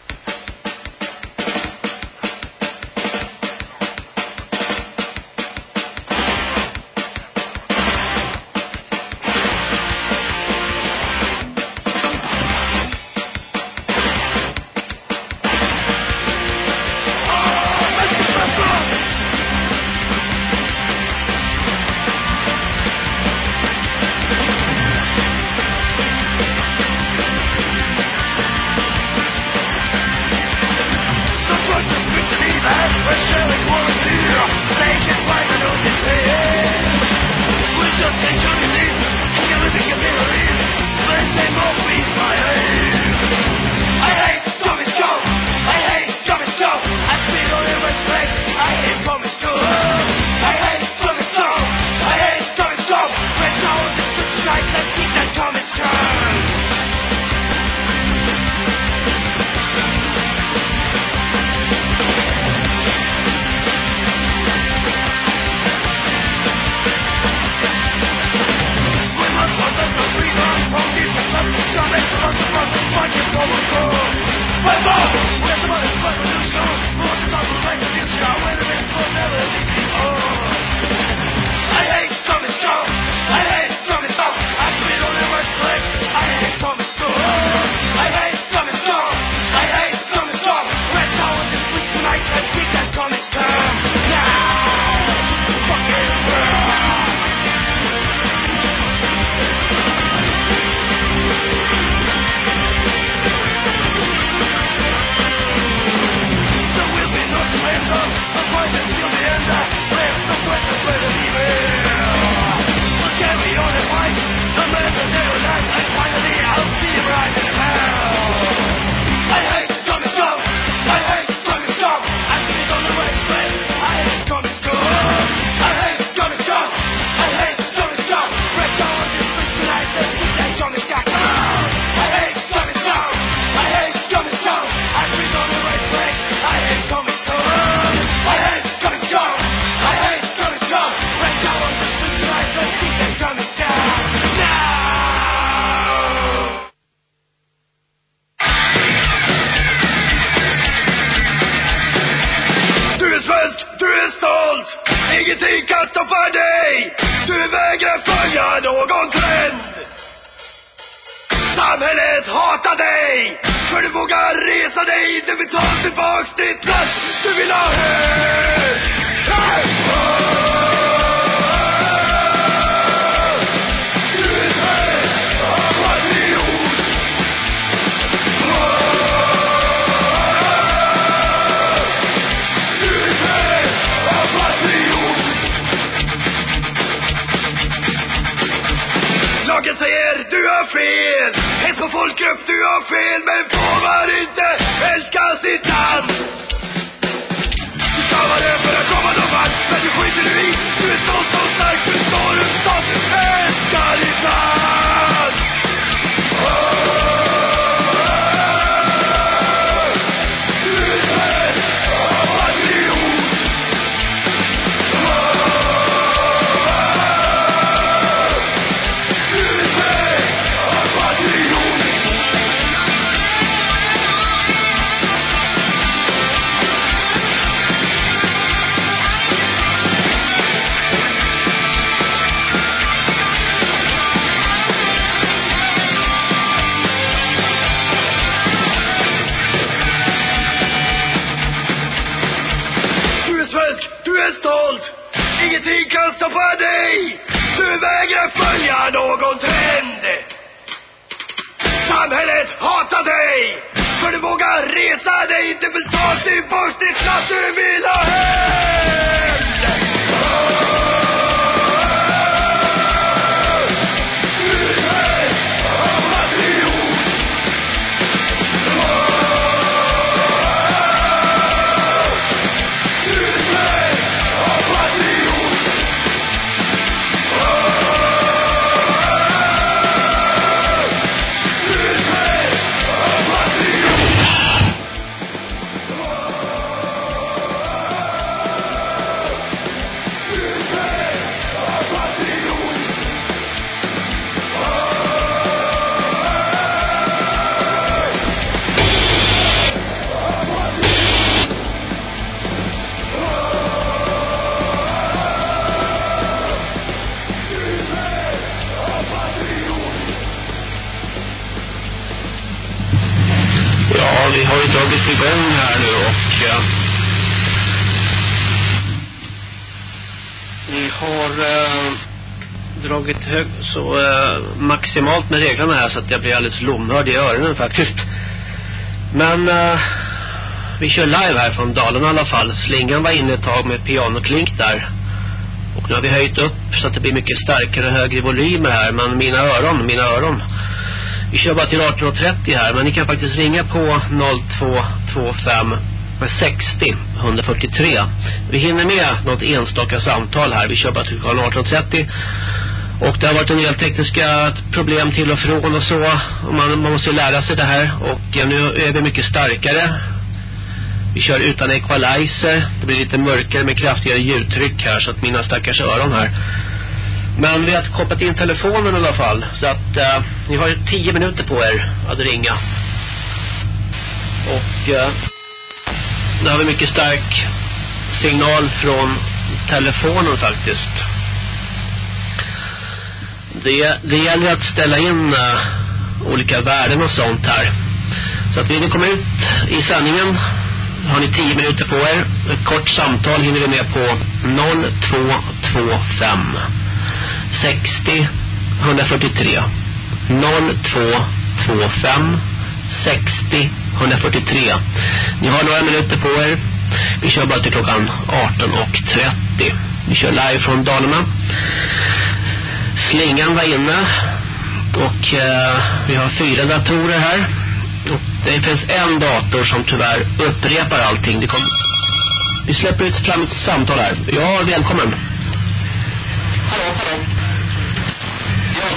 är stolt, ingenting kan stoppa dig. Du vägrar följa någon trend. Samhället hatar dig, för du vågar resa dig. Du vill ta tillbaks ditt plats du vill ha hög. Hey! Lagen säger du har fel. Hets på folkgrupp, du har fel. Men får man inte. Älska sitt land. Du ska vara rädd för att komma någon vart Men du skiter du i. Du är stolt och stark, du står upp stolt Älska ditt land. Är stolt. Ingenting kan stoppa dig. Du vägrar följa någon trend. Samhället hatar dig. För du vågar resa dig inte vill ta tillbaks ditt land Du vill ha hämnd vi har ju dragit igång här nu och eh, vi har eh, dragit hög, så eh, maximalt med reglerna här så att jag blir alldeles lomhörd i öronen faktiskt. Men eh, vi kör live här från Dalarna i alla fall. Slingan var inne ett tag med pianoklink där. Och nu har vi höjt upp så att det blir mycket starkare och högre volymer här. Men mina öron, mina öron. Vi kör bara till 18.30 här. Men ni kan faktiskt ringa på 0225 60 143. Vi hinner med något enstaka samtal här. Vi kör bara till 18.30. Och det har varit en del tekniska problem till och från och så. Och man, man måste lära sig det här. Och eh, nu är vi mycket starkare. Vi kör utan equalizer. Det blir lite mörkare med kraftigare ljudtryck här. Så att mina stackars öron här. Men vi har kopplat in telefonen i alla fall. Så att eh, ni har ju tio minuter på er att ringa. Och eh, nu har vi mycket stark signal från telefonen faktiskt. Det, det gäller att ställa in eh, olika värden och sånt här. Så att vill ni komma ut i sändningen har ni 10 minuter på er. Ett kort samtal hinner vi med på 0225 60 143 0225 60 143 Ni har några minuter på er. Vi kör bara till klockan 18.30. Vi kör live från Dalarna. Slingan var inne och eh, vi har fyra datorer här. Och det finns en dator som tyvärr upprepar allting. Det kom... Vi släpper ut fram ett samtal här. Ja, välkommen. Hallå, hallå. Ja,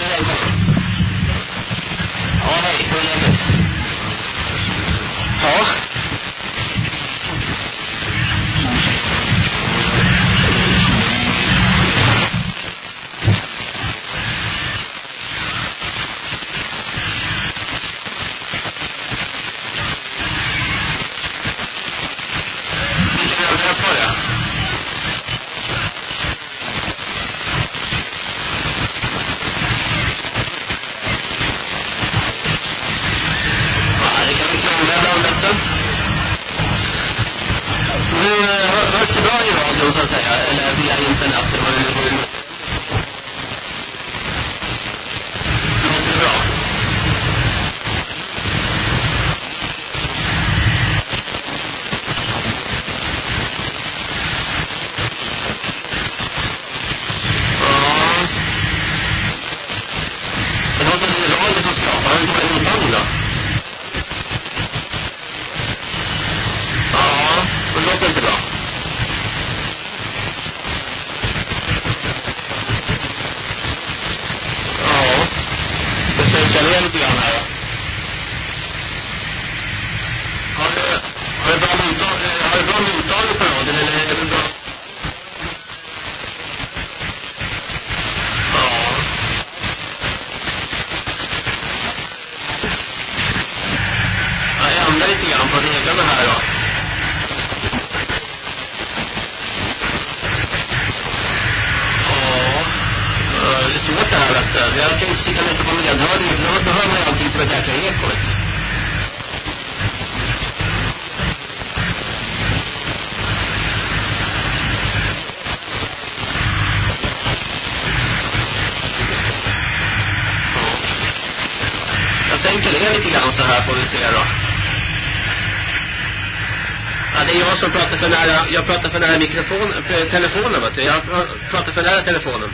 nära mikrofon, eh, telefonen vet du. Jag pratar för nära telefonen.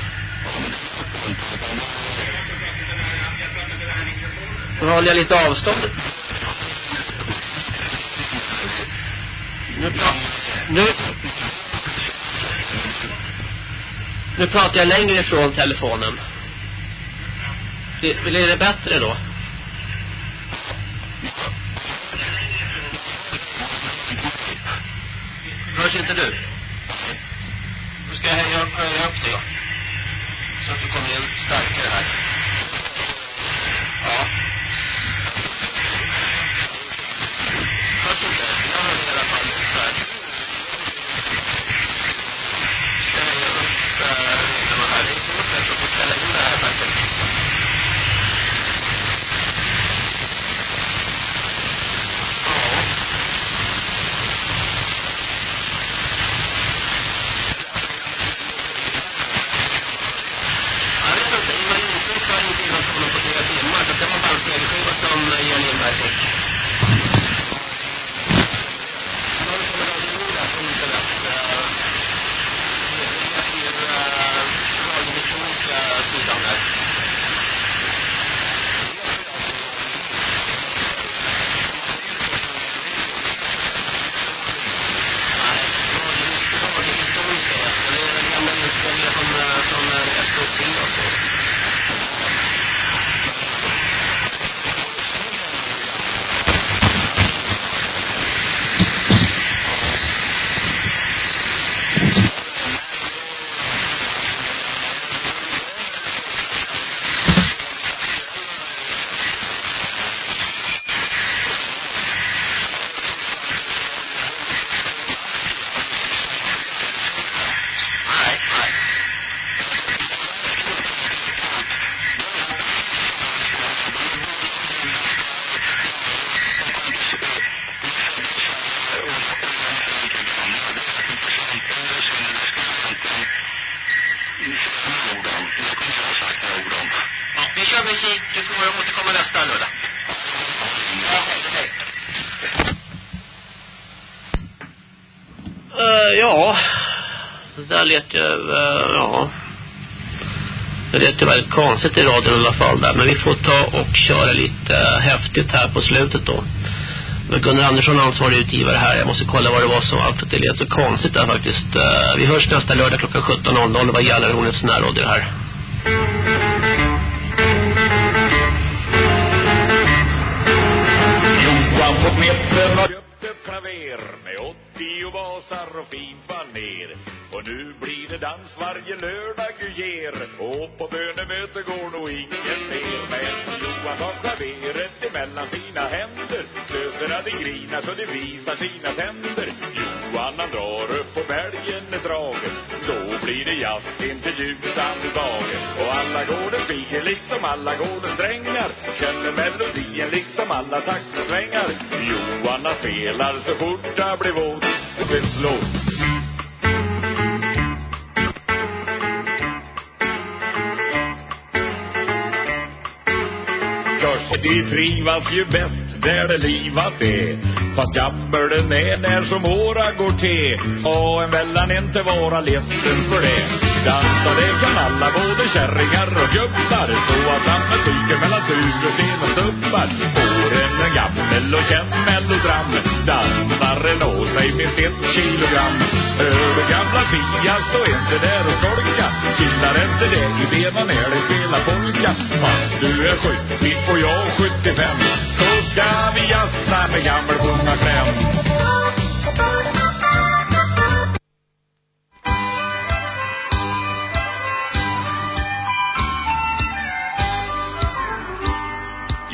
Då håller jag lite avstånd. Nu, pra nu, nu pratar jag längre ifrån telefonen. Det, det bättre då? Det lät ju väldigt konstigt i radion i alla fall där. Men vi får ta och köra lite häftigt här på slutet då. Men Gunnar Andersson ansvarig utgivare här. Jag måste kolla vad det var som allt det lät så konstigt där faktiskt. Eh, vi hörs nästa lördag klockan 17.00 vad gäller Hornets närradio här. Johan på smeten har köpt ett klaver med 80 basar och fint baner. Och nu blir det dans varje lördag du ger på bönemöte går nog ingen mer. Men Johan tar klaveret emellan sina händer. Sönerna de grinar så de visar sina tänder. Johan han drar upp på bälgen ett drag. Då blir det jazz inte ljusan dag. Och alla går den liksom alla går den strängar. Känner melodin liksom alla taktsvängar. Johan han spelar så fort det blir våt. Det slår. Vi trivas ju bäst där det livat är. Fast gammal den är när som åra går till. Och en vällan inte vara ledsen för det. Dansa det kan alla, både kärringar och gubbar. Så att han tycker mellan tusen och stubbar. Får en gammel och känd melodram Dansaren å sig minst ett kilogram. Hör du gamla Fia, stå inte där och skolka. Killar efter dig det i benen när det spelar polka. Fast du är 70 och jag 75 så ska vi jassa med gammelbonnakläm.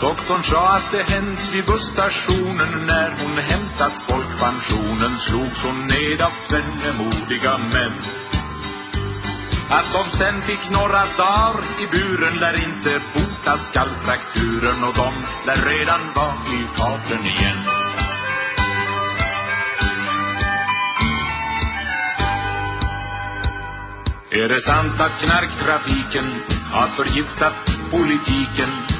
Doktorn sa att det hänt vid busstationen när hon hämtat folkpensionen slogs hon ned av tvenne modiga män. Att de sen fick några dagar i buren lär inte bota skallfrakturen och de lär redan vara i farten igen. Är det sant att knarktrafiken har förgiftat politiken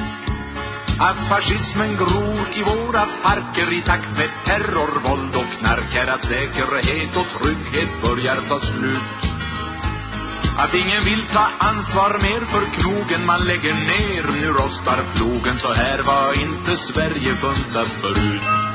att fascismen gror i våra parker i takt med terror, våld och knark är att säkerhet och trygghet börjar ta slut. Att ingen vill ta ansvar mer för knogen man lägger ner. Nu rostar plogen, så här var inte Sverige funtat förut.